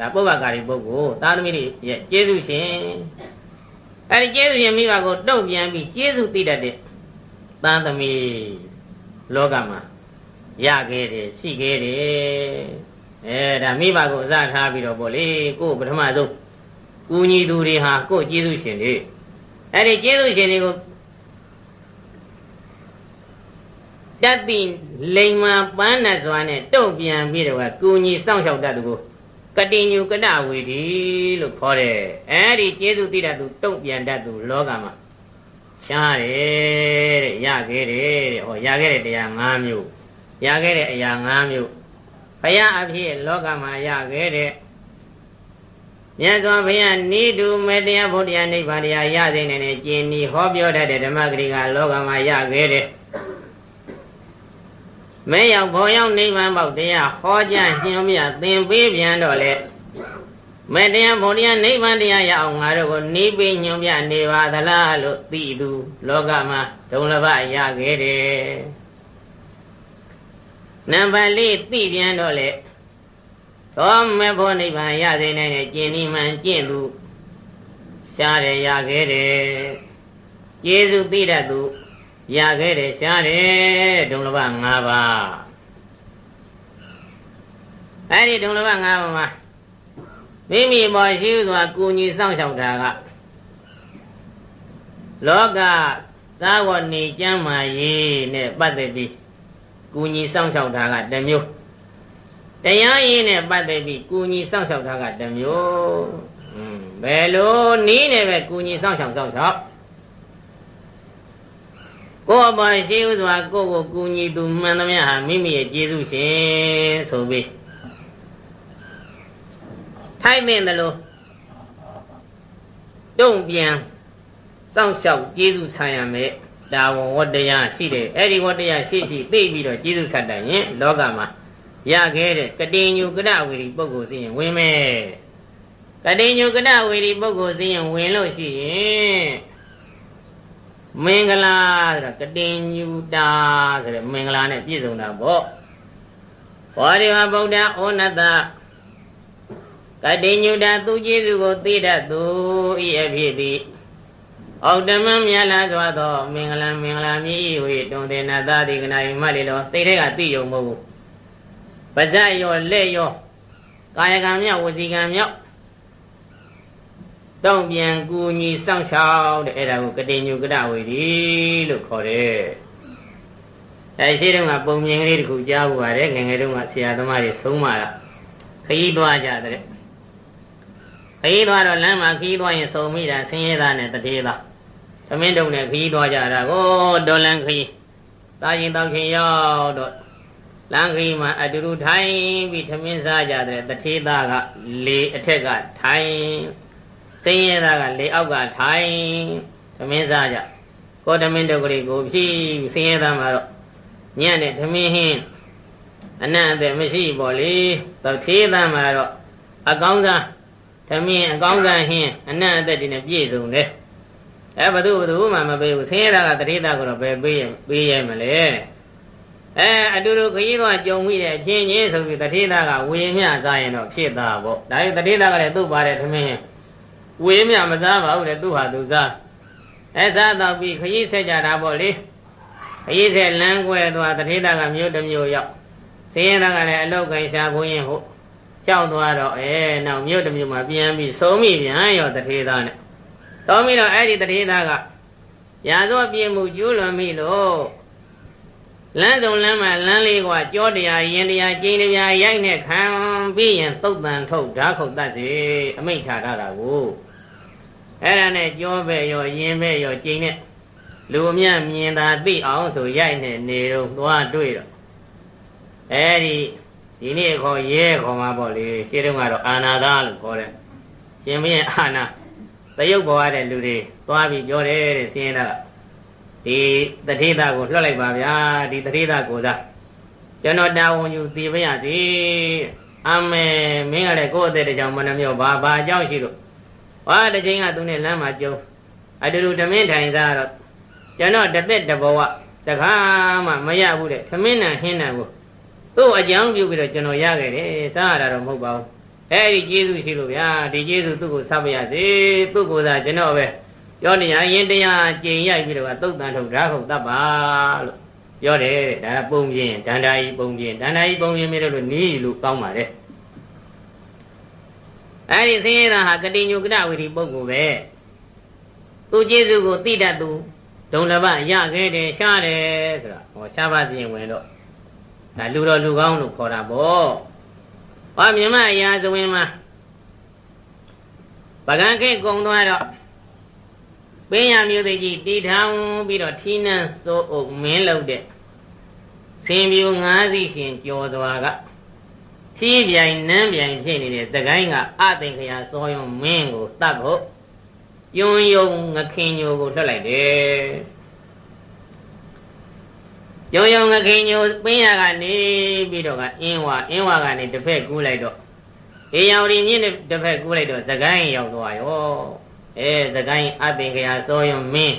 ဒါပုဗ္ဗကာရီပုဂ္ဂိုလ်သားသမီးတွေရဲ့ကျေးဇူးရှင်အဲဒီကျေးဇူးရှင်မိဘကိုတုံ့ပြန်ပြီးကျေးဇူးသိတတ်တဲ့သားသမီးလောကမှာရခဲ့တယ်ရှိခဲ့တယ်အဲဒါမိဘကိုအစထားပြီးတော့ပေါ့လေကို့ပထမဆုံးကုညီသူတွေဟာကို့ကျေးဇူးရှင်တွေအဲဒီကျေးဇူးရှင်တွေကို တတ်သိလိမ္မာပန်းနဲ့စွာနဲ့တုံ့ပြန်ပြီးတော့ကုညီစောင့်ရှောက်တတ်သူကိုကတိညုကတဝေဒီလို့ခေါ်တယ်အဲဒီကျေးဇူးသိတတ်သူတုံ့ပြန်တတ်သူလောကမှာရှားတယ်တဲ့ရခဲ့တယ်တဲ့ဟောရခဲ့တဲ့တရား၅မျိုးရခဲ့တဲ့အရာ၅မျိုးဘုရားအဖြစ်လောကမှာရခဲ့တဲ့မြတ်စွာဘုရားနိဒုမေတ္တရားဘုရားနိဗ္ဗာန်တရားရစေနေတဲ့ကျင်ဤဟောပြောတတ်တဲ့ဓမ္မဂရိကလောကမှာရခဲ့တဲ့ မဲရောက်ဘောရောက်နိဗ္ဗာန်ပေါက်တရားဟောကြားညွှန်ပြသင်ပေးပြန်တော့လေမေတ္တရားဘုရားနိဗ္ဗာန်တရားရအောင်ငါတို့ကိုနှီးပေးညွှန်ပြနေပါသလားလို့သိသူလောကမှာဒုံလဘရခဲ့တယ်နံပါတ်၄သိပြန်တော့လေသောမေဖို့နိဗ္ဗာန်ရစေနိုင်တဲ့ကျင့်ဒီမှန်ကျင့်သူရှားတယ်ရခဲ့တယ်ကျေးဇူးသိတတ်သူ ရခဲ့တယ်ရှားတယ်ဒုံလဘ၅ပါးအဲ့ဒီဒုံလဘ၅ပါးမှာမိမိပေါ်ရှိစွာကုညီစောင့်ရှောက်တာကလောကသာဝနေကျမ်းမာရေးနဲ့ပတ်သက်ပြီးကုညီစောင့်ရှောက်တာကတစ်မျိုးတရားရင်းနဲ့ပတ်သက်ပြီးကုညီစောင့်ရှောက်တာကတစ်မျိုးဘယ်လိုနည်းနဲ့ပဲကုညီစောင့်ရှောက်စောင့်ရှောက် ကိုယ်အပေါ်ရှိဥစွာကိုယ့်ကိုကူညီသူမှန်သမျှဟာမိမိရဲ့ကျေးဇူးရှင်ဆိုပြီးထိုက်တဲ့လို့တုံ့ပြန်စောင့်ရှောက်ကျေးဇူးဆံရမယ်ဒါဝဝတ္တရားရှိတယ်အဲ့ဒီဝတ္တရားရှိရှိသိပြီးတော့ကျေးဇူးဆက်တတ်ရင်လောကမှာရခဲ့တဲ့ကတိညုကရဝေဒီပုဂ္ဂိုလ်သိရင်ဝင်မယ်ကတိညုကရဝေဒီပုဂ္ဂိုလ်သိရင်ဝင်လို့ရှိရင် မင်္ဂလာဆိုတာကတင်ညူတာဆိုတဲ့မင်္ဂလာနဲ့ပြည့်စုံတာပေါ့ဘောဓိမဗုဒ္ဓဩနတကတိညူတာသူကျေးဇူးကိုသိတတ်သူဤအဖြစ်သည်အောက်တမမြတ်လာစွာသောမင်္ဂလာမင်္ဂလာမြည်၏ဟွေတုံတင်နာသာတိကနာယမလေးတော်စိတ်ထဲကသိယုံမဟုတ်ဘူးပါဇက်ရောလက်ရောကာယကံမြောက်ဝစီကံမြောက် တောင်းပြန်ကူညီစောင့်ရှောက်တဲ့အဲ့ဒါကိုကတိညုကရဝေဒီလို့ခေါ်တယ်။အဲရှိတုန်းကပုံမြင်ကလေးတခုကြားဘူးပါတယ်ငငယ်တုန်းကဆရာသမားတွေဆုံးမတာခရီးသွားကြတဲ့ခရီးသွားတော့လမ်းမှာခရီးသွားရင်စုံမိတာဆင်းရဲသားနဲ့တတိသားသမင်းတုံနဲ့ခရီးသွားကြတာကိုဒေါ်လန်ခရီးသားရင်တောက်ခင်ရောက်တော့လမ်းခရီးမှာအတူတူထိုင်ပြီးသမင်းစားကြတဲ့တတိသားကလေအထက်ကထိုင် စင်းရဲသားကလေအောက်ကထိုင်သမင်းစားကြကိုသမင်းတုတ်ကလေးကိုဖြီးစင်းရဲသားမှာတော့ညံ့တဲ့သမင်းဟင်းအနံ့အသက်မရှိပေါ့လေတော့သေးသားမှာတော့အကောင်းစားသမင်းအကောင်းစားဟင်းအနံ့အသက်တွေနဲ့ပြည့်စုံတယ်အဲဘသူဘသူမှမပေးဘူးဆင်းရဲသားကတတိသားကတော့ဘယ်ပေးရပေးရမလဲအဲအတူတူခရီးသွားကြုံမိတဲ့အချင်းချင်းဆိုပြီးတတိသားကဝေမျှစားရင်တော့ဖြစ်သားပေါ့ဒါပေမဲ့တတိသားကလည်းသူ့ပါတယ်သမင်း ဝေးမြမစားပါဘူးလေသူ့ဟာသူစားအဲစားတော့ပြီးခရီးဆက်ကြတာပေါ့လေခရီးဆက်လမ်းကွဲသွားတထေးသားကမြို့တစ်မြို့ရောက်စင်းရဲသားကလည်းအလောက်ကန်ရှာခွင်းရင်ဟုတ်ကြောက်သွားတော့အဲနောက်မြို့တစ်မြို့မှာပြန်ပြီးဆုံးမိပြန်ရောတထေသားနဲ့ဆုံးမိတော့အဲ့ဒီတထေသားကရာဇဝပြင်းမှုကျူးလွန်မိလို့လမ်းစုံလမ်းမှာလမ်းလေးကကြောတရားရင်တရားကျင်းတရားရိုက်နဲ့ခံပြီးရင်သုတ်တန်ထုတ်ဓာခုတ်တတ်စေအမိန့်ချထားတာကို အဲ့ဒါနဲ့ကြောပဲ့ရောရင်ပဲ့ရောကျင်းနဲ့လူအမြမြင်သာသိအောင်ဆိုရိုက်နဲ့နေတော့သွားတွေ့တော့အဲ့ဒီဒီနေ့ခေါ်ရဲခေါ်မှာပေါ့လေရှင်းတော့ကတော့အာနာသာလို့ခေါ်တယ်ရှင်မင်းအာနာသရုပ်ပေါ်ရတဲ့လူတွေသွားပြီးပြောတယ်တဲ့စင်းတာဒီတတိတာကိုလွှတ်လိုက်ပါဗျာဒီတတိတာကိုသာကျွန်တော်တာဝန်ယူသိပါရစေအမေမင်းကလည်းကိုယ့်အသက်တကြောင်မနှမြောဘာဘာအကြောင်းရှိလို့ ဟာတချိန်ကသူနဲ့လမ်းမှာကြုံအတူတူဓမင်းထိုင်စားတော့ကျွန်တော်တသက်တဘဝတခါမှမရဘူးတဲ့သမင်းနံဟင်းနံကိုသူ့အကြောင်းပြုပြီးတော့ကျွန်တော်ရခဲ့တယ်စားရတာတော့မဟုတ်ပါဘူးအဲ့ဒီကျေးဇူးရှိလို့ဗျာဒီကျေးဇူးသူ့ကိုဆက်ပါရစေသူ့ကိုသာကျွန်တော်ပဲပြောနေရရင်တရားကျင်ရိုက်ပြီးတော့သုတ်တန်ထုတ်ဓာတ်ခုတ်တတ်ပါလို့ပြောတယ်ဒါကပုံပြင်ဒန္တာကြီးပုံပြင်ဒန္တာကြီးပုံပြင်ပြီးတော့နီးလို့ကောင်းပါတယ် အဲ့ဒီဆင်းရဲတာဟာကတိညုကရဝိရိပုဂ္ဂိုလ်ပဲသူကျေးဇူးကိုသိတတ်သူဒုံလဘရခဲ့တယ်ရှားတယ်ဆိုတာဟောရှားပါစီရင်ဝင်တော့ဒါလူတော်လူကောင်းလို့ခေါ်တာပေါ့ဟောမြမအရာဇဝင်မှာပကံခေကုံသွားတော့ပင်းရမျိုးသိကြီးတီထောင်ပြီးတော့ထီးနှံစိုးအုပ်မင်းလုပ်တဲ့ဆင်ပြူ၅စီးရှင်ကြော်စွာက ထီးပြိုင်နန်းပြိုင်ဖြစ်နေတဲ့သကိုင်းကအသိင်ခရာစောယုံမင်းကိုတတ်ဖို့ယွန်းယုံငခင်ညိုကိုလွှတ်လိုက်တယ်ယုံယုံငခင်ညိုပင်းရကနေပြီးတော့ကအင်းဝအင်းဝကနေတစ်ဖက်ကူးလိုက်တော့အေယောင်ရီမြင့်တစ်ဖက်ကူးလိုက်တော့သကိုင်းရောက်သွားရောအဲသကိုင်းအသိင်ခရာစောယုံမင်း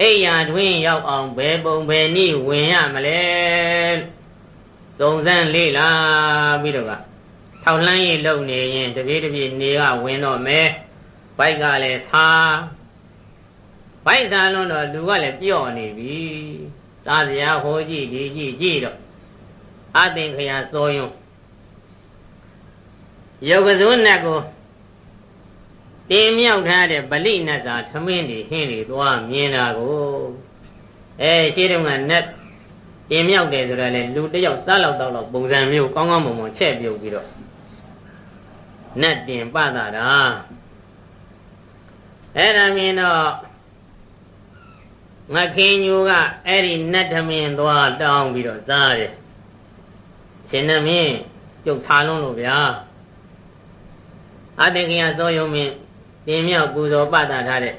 အိယာတွင်ရောက်အောင်ဘယ်ပုံဘယ်နည်းဝင်ရမလဲ စုံစမ်းလေ့လာပြီးတော့ကထောက်လှမ်းရေးလုပ်နေရင်တပြေးတပြေးနေကဝင်တော့မယ်ဘိုက်ကလည်းဆာဘိုက်ဆာလွန်းတော့လူကလည်းပြော့နေပြီသားစရာဟိုကြည့်ဒီကြည့်ကြည့်တော့အသင်ခရာစောယုံယောဂဇုနတ်ကိုတင်မြောက်ထားတဲ့ဗလိနတ်စာသမင်းတွေဟင်းတွေသွားမြင်တာကိုအဲရှင်းတော့ကနတ် တင်မြောက်တယ်ဆိုတော့လေလူတယောက်စားလောက်တော့လောက်ပုံစံမျိုးကောင်းကောင်းမွန်မွန်ချက်ပြုတ်ပြီးတော့နတ်တင်ပတာတာအဲ့ဒါမြင်တော့ငခင်ညူကအဲ့ဒီနတ်သမင်းသွားတောင်းပြီးတော့စားတယ်ရှင်သမင်းပြုတ်ဆာလုံးလို့ဗျာအတေကရသောယုံမင်းတင်မြောက်ပူဇော်ပတာထားတဲ့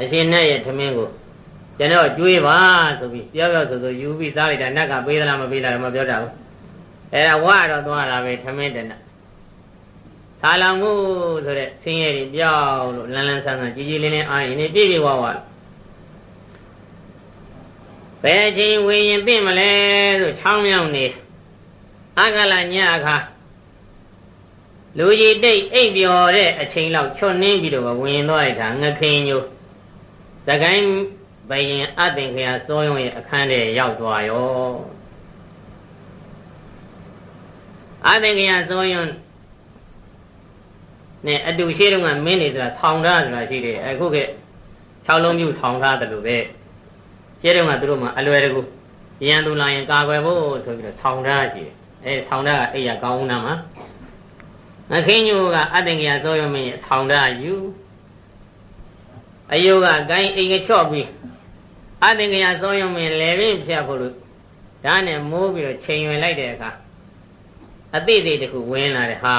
အရှင်နဲ့ရဲ့သမင်းကို ကျွန်တော်ကျွေးပါဆိုပြီးပြောပြောဆိုဆိုယူပြီးစားလိုက်တာနတ်ကပေးသလားမပေးလားတော့မပြောတာဘူးအဲ့ဒါဝါတော့သွားတာပဲသမင်းတနဆာလောင်မှုဆိုတဲ့ဆင်းရဲတွေပြောက်လို့လန်းလန်းဆန်းဆန်းကြီးကြီးလင်းလင်းအာရင်နေပြည့်ပြည့်ဝဝဘယ်ချိန်ဝေရင်သိမလဲဆိုချောင်းမြောင်းနေအကလညအခါလူကြီးတိတ်အိပ်ပျော်တဲ့အချိန်လောက်ချွတ်နှင်းပြီးတော့ဝင်သွားလိုက်တာငခင်ညိုသကိုင်း ဘယင်အသင်ခရာစောယုံရဲ့အခန်းထဲရောက်သွားရောအသင်ခရာစောယုံနဲ့အတူရှိတုန်းကမင်းနေဆိုတာဆောင်းထားဆိုတာရှိတယ်အခုက6လုံးမြုပ်ဆောင်းထားတယ်လို့ပဲရှိတုန်းကသူတို့မှအလွယ်တကူရန်သူလာရင်ကာကွယ်ဖို့ဆိုပြီးတော့ဆောင်းထားရှိတယ်အဲဆောင်းထားကအိယာကောင်းနာမှာမခင်းညိုကအတ္တငရစောရမင်းရဲ့ဆောင်းထားယူအယုကဂိုင်းအိမ်ကချော့ပြီး အတ္တငရစောရမင်းလေပင်ဖြတ်ဖို့လို့ဓာတ်နဲ့မိုးပြီးတော့ချိန်ရွယ်လိုက်တဲ့အခါအသိစိတ်တခုဝင်လာတယ်ဟာ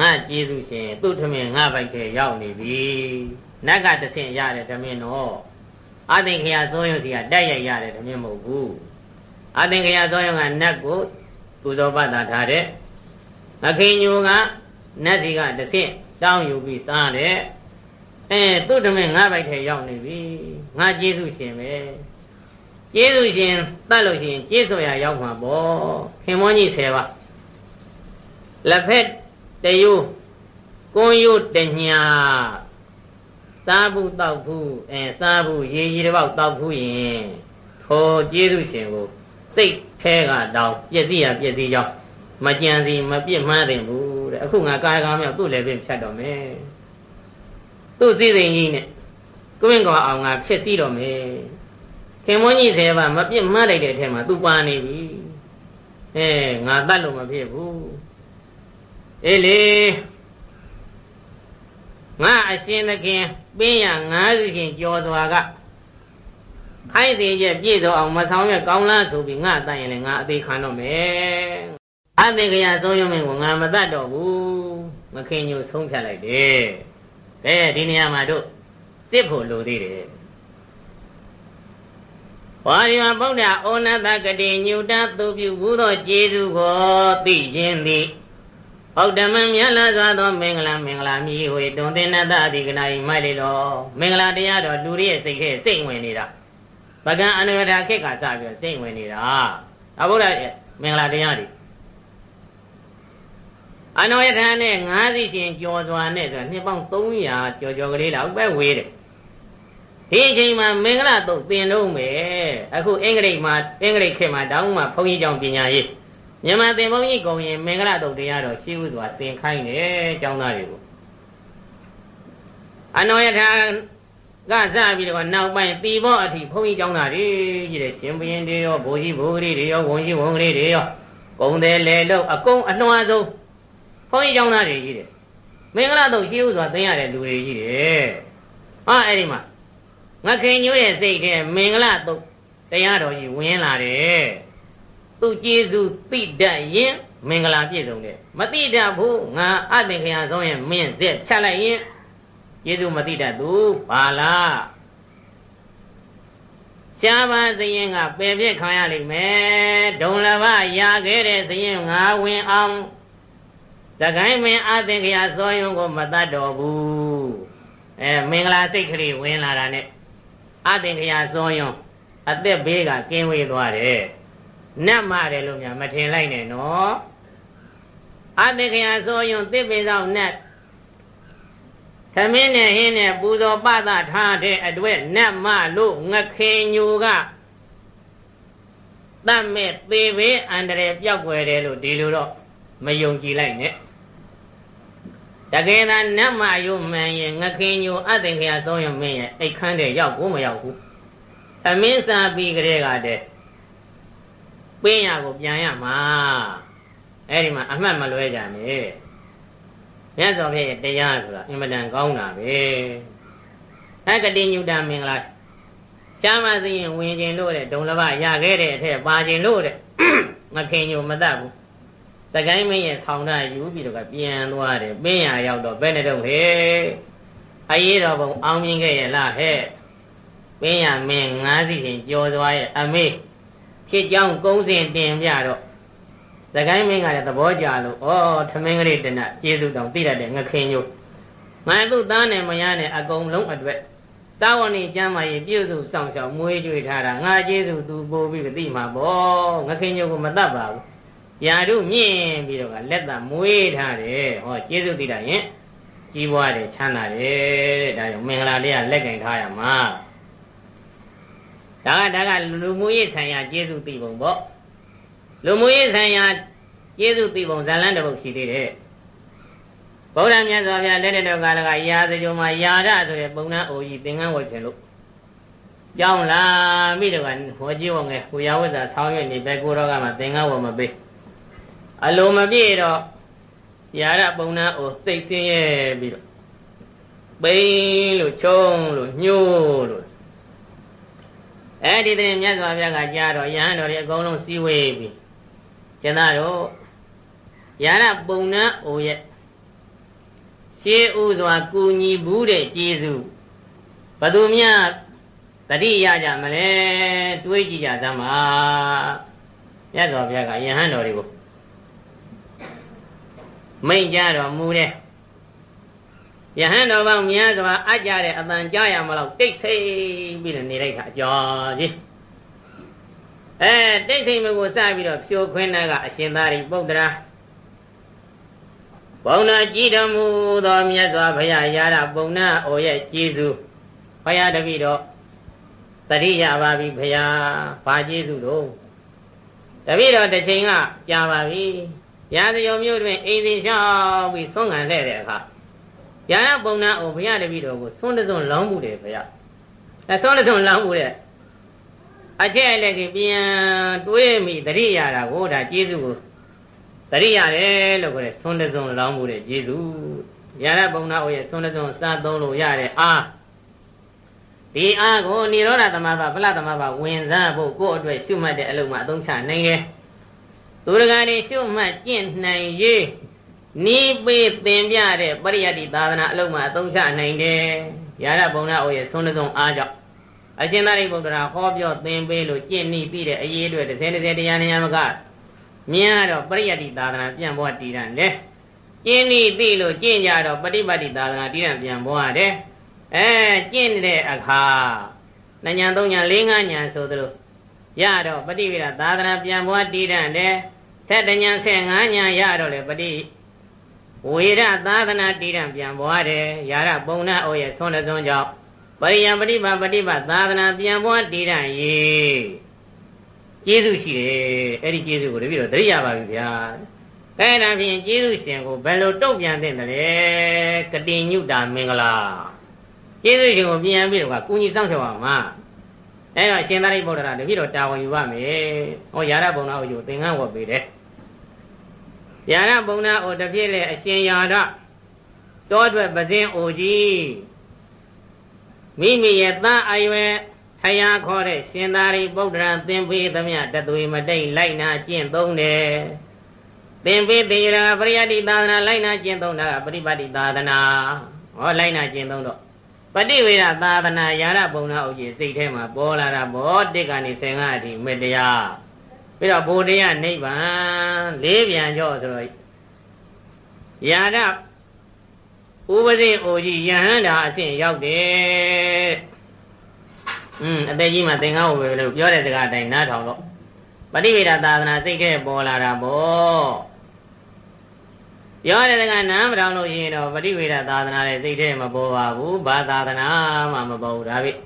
ငါကျေးဇူးရှင်သူ့ထမင်းငါဘိုက်ထဲရောက်နေပြီနတ်ကတဆင့်ရတယ်ထမင်းတော့အသင်္ခရာစောယုံစီကတိုက်ရိုက်ရတယ်ထမင်းမဟုတ်ဘူးအသင်္ခရာစောယုံကနတ်ကိုပူဇော်ပတ်တာထားတဲ့ငခင်ညိုကနတ်စီကတဆင့်တောင်းယူပြီးစားတယ်အဲသူ့ထမင်းငါဘိုက်ထဲရောက်နေပြီ ငါကျေးဇူးရှင်ပဲကျေးဇူးရှင်တတ်လို့ရှိရင်ကျေးဇူးရရောက်မှာပေါ့ခင်မောကြီး10ပါလက်ဖက်တယုကွန်ယုတညာစားဘူးတောက်ဘူးအဲစားဘူးရေကြီးတစ်ပေါက်တောက်ဘူးရင်ထိုကျေးဇူးရှင်ကိုစိတ်แท้ကတောင်းပျက်စီးရပျက်စီးကြောင်းမကြံစီမပြစ်မှားသင့်ဘူးတဲ့အခုငါကာယကံမြောက်သူ့လည်းပြင်ဖြတ်တော့မယ်သူ့စည်းစိမ်ကြီးနဲ့ ကိုင်းကောင်အောင်ငါဖြစ်စည်းတော့မယ်ခင်မွန်းကြီးဆယ်ပါမပြစ်မှားလိုက်တဲ့အထက်မှာသူပါနေပြီအဲငါတတ်လို့မဖြစ်ဘူးအေးလေငါအရှင်သခင်ပင်းရငါးစီခင်ကြော်စွာကခိုင်းစီချက်ပြည့်စုံအောင်မဆောင်ရွက်ကောင်းလားဆိုပြီးငါတတ်ရင်လည်းငါအသေးခံတော့မယ်အသေကရဆုံးရမင်းကိုငါမတတ်တော့ဘူးမခင်ညိုဆုံးဖြတ်လိုက်တယ်ကဲဒီနေရာမှာတို့ စစ်ဖို့လိုသေးတယ်ဝါဒီမှာဗုဒ္ဓဩနတကတိညုတသူပြုဘူးသောကျေးဇူးကိုသိခြင်းသည်ဟုတ်ဓမ္မမြတ်လာစွာသောမင်္ဂလာမင်္ဂလာမြည်ဝေတွင်တင်နတအဓိကနာဤမိုက်လေလောမင်္ဂလာတရားတော်လူရဲ့စိတ်ထဲစိတ်ဝင်နေတာပကံအနုရထခေတ်ကစပြီးစိတ်ဝင်နေတာအဘုရားမင်္ဂလာတရားတွေအနောယထာနဲ့ငါးစီရှင်ကြော်စွာနဲ့ဆိုနှစ်ပေါင်း300ကြော်ကြော်ကလေးလောက်ပဲဝေးတယ် ဒီအချိန်မှာမင်္ဂလာတုတ်သင်တော့မယ်အခုအင်္ဂလိပ်မှာအင်္ဂလိပ်ခေတ်မှာတောင်းမှဘုန်းကြီးကျောင်းပညာရေးမြန်မာသင်ဘုန်းကြီးကုံရင်မင်္ဂလာတုတ်တရားတော်ရှိဥစွာသင်ခိုင်းတယ်ကျောင်းသားတွေကိုအနောယထာကစပြီးတော့နောက်ပိုင်းတီဘောအထိဘုန်းကြီးကျောင်းသားတွေကြီးတဲ့ရှင်ဘုရင်တွေရောဘိုးကြီးဘိုးကလေးတွေရောဝန်ကြီးဝန်ကလေးတွေရောကုံတယ်လေလို့အကုန်အနှွားဆုံးဘုန်းကြီးကျောင်းသားတွေကြီးတယ်မင်္ဂလာတုတ်ရှိဥစွာသင်ရတဲ့လူတွေကြီးတယ်ဟာအဲ့ဒီမှာ ငခင်ညိုးရဲ့စိတ်ထဲမင်္ဂလာတုတ်တရားတော်ကြီးဝင်လာတယ်သူကျေးဇူးသိတတ်ရင်မင်္ဂလာပြည့်စုံတယ်မသိတတ်ဘူးငါအသင်္ခရာဆုံးရင်မင်းဇက်ချလိုက်ရင်ကျေးဇူးမသိတတ်သူဘာလားရှားပါစရင်ကပယ်ပြစ်ခံရလိမ့်မယ်ဒုံလဘရခဲ့တဲ့စရင်ငါဝင်အောင်သခိုင်းမင်းအသင်္ခရာစောယုံကိုမတတ်တော်ဘူးအဲမင်္ဂလာစိတ်ကလေးဝင်လာတာနဲ့ အသင်္ခရာစောယုံအသက်ဘေးကကင်းဝေးသွားတယ်နတ်မတယ်လို့များမထင်လိုက်နဲ့နော်အသင်္ခရာစောယုံသစ်ပေဆောင်နတ်သမင်းနဲ့ဟင်းနဲ့ပူဇော်ပသထားတဲ့အတွက်နတ်မလို့ငခင်ညူကတတ်မဲ့သေဘေးအန္တရာယ်ပြောက်ွယ်တယ်လို့ဒီလိုတော့မယုံကြည်လိုက်နဲ့ တကယ်သာနတ်မယုံမှန်ရင်ငခင်ညူအသင်္ခရာစောယုံမင်းရဲ့အိတ်ခမ်းတဲ့ရောက်ကိုမရောက်ဘူးသမင်းစာပြီးကြတဲ့ကတည်းပင်းရကိုပြန်ရမှာအဲ့ဒီမှာအမှတ်မလွဲကြနဲ့မြတ်စွာဘုရားရဲ့တရားဆိုတာအင်မတန်ကောင်းတာပဲအကတိညုတမင်္ဂလာရှားမစရင်ဝင်ခြင်းလို့တဲ့ဒုံလဘရခဲ့တဲ့အထက်ပါခြင်းလို့တဲ့မခင်ညုမတတ်ဘူး စကိုင်းမင်းရဲ့ဆောင်းတာယူပြီးတော့ပြန်သွားတယ်ပင်းရရောက်တော့ဘယ်နဲ့တော့ဟဲ့အရေးတော်ဘုံအောင်မြင်ခဲ့ရဲ့လားဟဲ့ပင်းရမင်းငါးစီရှင်ကြော်စွာရဲ့အမေဖြစ်ကြောင်းကုန်းစင်တင်ပြတော့သခိုင်းမင်းကလည်းသဘောကျလို့ဩထမင်းကလေးတနကျေးဇူးတောင်သိတတ်တယ်ငခင်ညို့ငါသူ့သားနဲ့မယားနဲ့အကုန်လုံးအတွက်စာဝဏီကျမ်းမာရေးပြုစုဆောင်ရှောက်မွေးကြွေထားတာငါကျေးဇူးသူပို့ပြီးသိမှာပေါ့ငခင်ညို့ကိုမတတ်ပါဘူး ယာရုမြင့်ပြီးတော့ကလက်သာမွေးထားတယ်ဟောကျေးဇူးသိတာရင်ကြီးပွားတယ်ချမ်းသာတယ်တဲ့ဒါကြောင့်မင်္ဂလာလေးကလက်ကင်ထားရမှာဒါကဒါကလူမှုရေးဆိုင်ရာကျေးဇူးသိပုံပေါ့လူမှုရေးဆိုင်ရာကျေးဇူးသိပုံဇာလန်းတစ်ပုဒ်ရှိသေးတယ်ဗုဒ္ဓမြတ်စွာဘုရားလက်တဲ့တော်ကာလကရာဇကြုံမှာယာရဆိုတဲ့ပုံနှံအိုကြီးသင်္ကန်းဝတ်ခြင်းလို့ကြောင်းလာပြီးတော့ဟောကြည့်ဝငယ်ကိုရဝဇ္ဇာဆောင်းရွက်နေပဲကိုတော့ကမှသင်္ကန်းဝတ်မပေး အလိုမပြည့်တော့ယာရပုံနှံအိုစိတ်ဆင်းရဲပြီးတော့ပိန်လို့ချုံလို့ညှိုးလို့အဲ့ဒီတဲ့မြတ်စွာဘုရားကကြားတော့ယဟန်တော်တွေအကုန်လုံးစည်းဝေးပြီကျန်သားတို့ယဟန်ပုံနှံအိုရဲ့ရှေးဥစွာကူညီဘူးတဲ့ကျေးဇူးဘသူမြတတိရကြမလဲတွေးကြည့်ကြစမ်းပါမြတ်စွာဘုရားကယဟန်တော်တွေကို မိန့်ကြတော်မူတဲ့ယဟန်တော်ပေါင်းများစွာအကြတဲ့အတန်ကြားရမလို့တိတ်ဆိတ်ပြီးတော့နေလိုက်တာအကျော်ကြီးအဲတိတ်ဆိတ်မကိုစပြီးတော့ဖြိုခွင်းတဲ့ကအရှင်သာရိပုတ္တရာဘုံနာကြည်တော်မူသောမြတ်စွာဘုရားရာရပုံနာအိုရဲ့ကျေးဇူးဘုရားတပည့်တော်တတိယပါပြီဘုရားဘာကျေးဇူးလို့တပည့်တော်တစ်ချိန်ကကြာပါပြီ ရာဇယုံမြို့တွင်အိမ်စဉ်လျှောက်ပြီးဆွမ်းခံတဲ့တဲ့အခါရာရပုံနာအိုဘုရားတပည့်တော်ကိုဆွန်းတစွန်းလောင်းမှုတယ်ဘုရားအဲဆွန်းတစွန်းလောင်းမှုတဲ့အကျက်လည်းကပြန်တွေးမိတရိယာတာကိုဒါကျေးဇူးကိုတရိရတယ်လို့ခေါ်တယ်ဆွန်းတစွန်းလောင်းမှုတဲ့ကျေးဇူးရာရပုံနာအိုရဲ့ဆွန်းတစွန်းစားသုံးလို့ရတဲ့အားဒီအားကိုនិရောဓသမဘာဗလသမဘာဝင်စားဖို့ကိုယ့်အတွက်ရှုမှတ်တဲ့အလုံးမှာအသုံးချနိုင်တယ် သူရဂာနေရှုမှတ်ကျင့်နိုင်ရေးနီးပေးသင်ပြတဲ့ပရိယတ္တိသာသနာအလုံးမှာအသုံးချနိုင်တယ်ရာရပုံနာအိုရဲ့ဆွန်းတစွန်းအားကြောင့်အရှင်သာရိပုတ္တရာဟောပြောသင်ပေးလို့ကျင့်နီးပြီးတဲ့အရေးအတွက်တစ်စဲတစ်စဲတရားနေရာမကမြင်ရတော့ပရိယတ္တိသာသနာပြန်ပေါ်တည်တယ်လေကျင့်နီးပြီးလို့ကျင့်ကြတော့ပฏิပတ်တိသာသနာတည်တယ်ပြန်ပေါ်ရတယ်အဲကျင့်တဲ့အခါနှစ်ညာသုံးညာလေးငါးညာဆိုသလိုရတော့ပฏิဝေဒသာသနာပြန်ပေါ်တည်တယ် ထက်တညာဆက်ငါးညာရတော့လေပတိဝေရသာသနာတိရံပြန်ပွားတယ်ယာရပုံနာအိုရဲ့ဆွန်းတဆွန်းကြောင့်ပရိယံပฏิပါပฏิပါသာသနာပြန်ပွားတိရံရေကျေးဇူးရှိတယ်အဲ့ဒီကျေးဇူးကိုတပည့်တော်တရိယာပါပြီဗျာအဲ့ဒါဖြင့်ကျေးဇူးရှင်ကိုဘယ်လိုတုံ့ပြန်သင့်တယ်လဲကတိညုတာမင်္ဂလာကျေးဇူးရှင်ကိုပြန်ပြီးတော့ကုညီဆောင်ဆောင်အောင်မှာအဲ့တော့ရှင်သာရိပုတ္တရာတပည့်တော်တာဝန်ယူပါမယ်ဟောယာရပုံနာအိုကိုသင်္ကန်းဝတ်ပေးတယ် ရာရဘုံနာကိုတပြည့်လေအရှင်ရာရတောအတွက်ပဇင်းအိုကြီးမိမိရဲ့သားအရွယ်ဆရာခေါ်တဲ့ရှင်သာရိပုတ္တရာသင်ပေးသမျှတသွေမတိတ်လိုက်နာကျင့်သုံးတယ်သင်ပေးတေရပရိယတိသာသနာလိုက်နာကျင့်သုံးတာပရိပတ်တိသာသနာဟောလိုက်နာကျင့်သုံးတော့ပฏิဝေဒသာသနာယာရပုံနာဥကြီးစိတ်ထဲမှာပေါ်လာတာဘောတစ်ကနေဆင်၅အထိမေတ္တရား ပြီးတော့ဘုဒ္ဓယနိဗ္ဗာန်လေးပြန်ကြောဆိုတော့ယာရဥပဇိအိုကြီးယဟန္တာအဆင့်ရောက်တယ်။อืมအသက်ကြီးမှသင်္ကန်းဝယ်လို့ပြောတဲ့စကားအတိုင်းနားထောင်တော့ပฏิဝေဒသာသနာစိတ်ထဲပေါ်လာတာပေါ့။ပြောတဲ့စကားနားမထောင်လို့ရှိရင်တော့ပฏิဝေဒသာသနာရဲ့စိတ်ထဲမပေါ်ပါဘူး။ဘာသာသနာမှမပေါ်ဘူးဒါပဲ။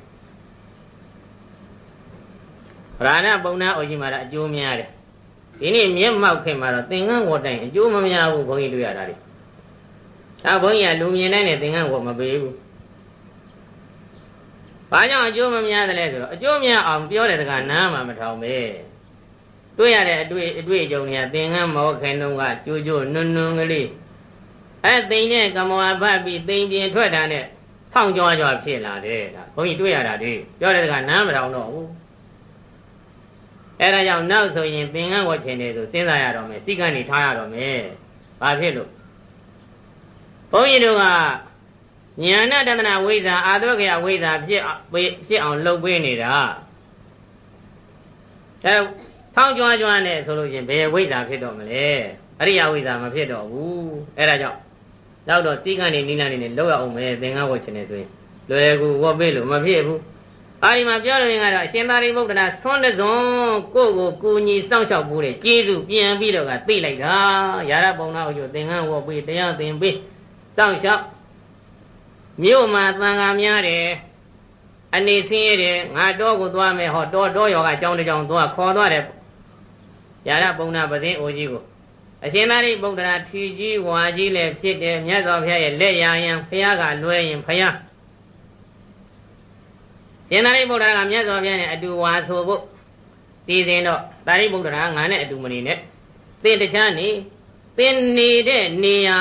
ရာဏပုံနာအိုကြီးမှာတော့အကျိုးများတယ်။ဒီနေ့မျက်မှောက်ခင်မှာတော့သင်္ကန်းဝတ်တိုင်းအကျိုးမများဘူးဘုန်းကြီးတွေ့ရတာလေ။ဒါဘုန်းကြီးကလူမြင်နိုင်တဲ့သင်္ကန်းကိုမပေးဘူး။ဘာကြောင့်အကျိုးမများတယ်လဲဆိုတော့အကျိုးများအောင်ပြောတဲ့တကနားမှမထောင်ပဲ။တွေ့ရတဲ့အတွေ့အတွေ့အကြုံတွေကသင်္ကန်းမောခင်တုန်းကကြိုးကြိုးနွန်းနွန်းကလေးအဲသိမ့်တဲ့ကမောဘတ်ပြီးသိမ့်ပြင်းထွက်တာနဲ့ဆောင်းကြွားကြွားဖြစ်လာတယ်ဒါဘုန်းကြီးတွေ့ရတာတွေပြောတဲ့တကနားမထောင်တော့ဘူး။ အဲဒါကြောင့်နောက်ဆိုရင်သင်္ကန်းဝတ်ချင်တယ်ဆိုစဉ်းစားရတော့မယ်စိတ်ကနေထားရတော့မယ်။ဘာဖြစ်လို့ဘုန်းကြီးတို့ကညာဏတဒနာဝိဇ္ဇာအာသဝကယဝိဇ္ဇာဖြစ်ဖြစ်အောင်လုပ်ပေးနေတာအဲဆောင်းကြွားကြွားနဲ့ဆိုလို့ချင်းဘယ်ဝိဇ္ဇာဖြစ်တော့မလဲအရိယဝိဇ္ဇာမဖြစ်တော့ဘူးအဲဒါကြောင့်နောက်တော့စီကံနေနိလနေနဲ့လောက်ရအောင်မယ်သင်္ကန်းဝတ်ချင်နေဆိုရင်လွယ်ကူဝတ်ပေးလို့မဖြစ်ဘူး အာဒီမှာပြောလို့ရင်ကတော့အရှင်သာရိပုတ္တရာဆွမ်းတဲ့စွန်ကိုယ့်ကိုကိုညီစောင့်ရှောက်ဖို့တဲ့ကျေးဇူးပြန်ပြီးတော့ကသိလိုက်တာရာရပုံနာကိုသင်္ကန်းဝတ်ပေးတရားသင်ပေးစောင့်ရှောက်မြို့မှာသံဃာများတယ်အနေဆင်းရဲတယ်ငါတော့ကိုသွားမယ်ဟောတော့တော့ယောကအကြောင်းတကြောင်းသွားခေါ်သွားတယ်ရာရပုံနာပဇင်းအိုကြီးကိုအရှင်သာရိပုတ္တရာထီကြီးဝါကြီးလည်းဖြစ်တယ်မြတ်စွာဘုရားရဲ့လက်ရာယံဘုရားကလွဲရင်ဘုရား ရှင်သာရိပုတ္တရာကမြတ်စွာဘုရားနဲ့အတူဝါဆိုဖို့စီစဉ်တော့သာရိပုတ္တရာငါနဲ့အတူမနေနဲ့သင်တခြားနေသင်နေတဲ့နေရာ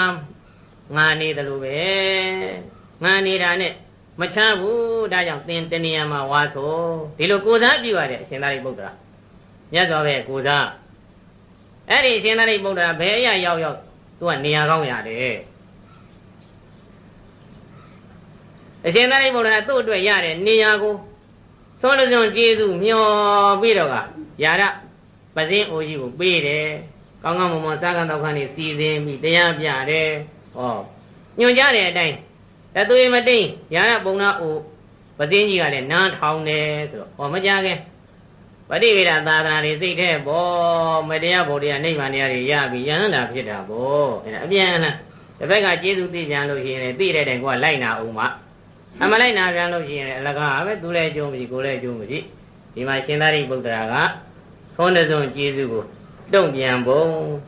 ငါနေတယ်လို့ပဲငါနေတာနဲ့မချမ်းဘူးဒါကြောင့်သင်တဏှာမှာဝါဆိုဒီလိုကိုစားပြုရတဲ့အရှင်သာရိပုတ္တရာမြတ်စွာဘုရားကိုစားအဲ့ဒီအရှင်သာရိပုတ္တရာဘယ်အရာရောက်ရောက်သူကနေရာကောင်းရတယ် အရှင်သာရိပုတ္တရာသူ့အတွက်ရတဲ့နေရာကိုသွန်လစွန်ကျေးဇူးမျောပြီးတော့ကယာရပဇင်းအိုကြီးကိုပေးတယ်ကောင်းကောင်းမွန်မွန်စားကံတော့ခန်းနေစီစဉ်ပြီးတရားပြတယ်ဟောညွန်ကြတဲ့အတိုင်းတသွေမတိန်ရာရပုံနာအိုပဇင်းကြီးကလည်းနားထောင်တယ်ဆိုတော့ဟောမကြခင်ပฏิဝေဒသာသနာတွေစိတ်ထဲပေါ်မတရားဘုရားနိဗ္ဗာန်တရားတွေရပြီယဟန္တာဖြစ်တာပေါ့အဲ့ဒါအပြန်အလှန်တစ်ဘက်ကကျေးဇူးသိပြန်လို့ရှိရင်လည်းသိတဲ့တိုင်ကိုကလိုက်နာအောင်ပါ အမလိုက်နာပြန်လို့ရှိရင်လည်းအလကားပဲသူလည်းအကျိုးမရှိကိုယ်လည်းအကျိုးမရှိဒီမှာရှင်သာရိပုတ္တရာကသွန်တဲ့ဆုံးကျေးဇူးကိုတုံ့ပြန်ပုံ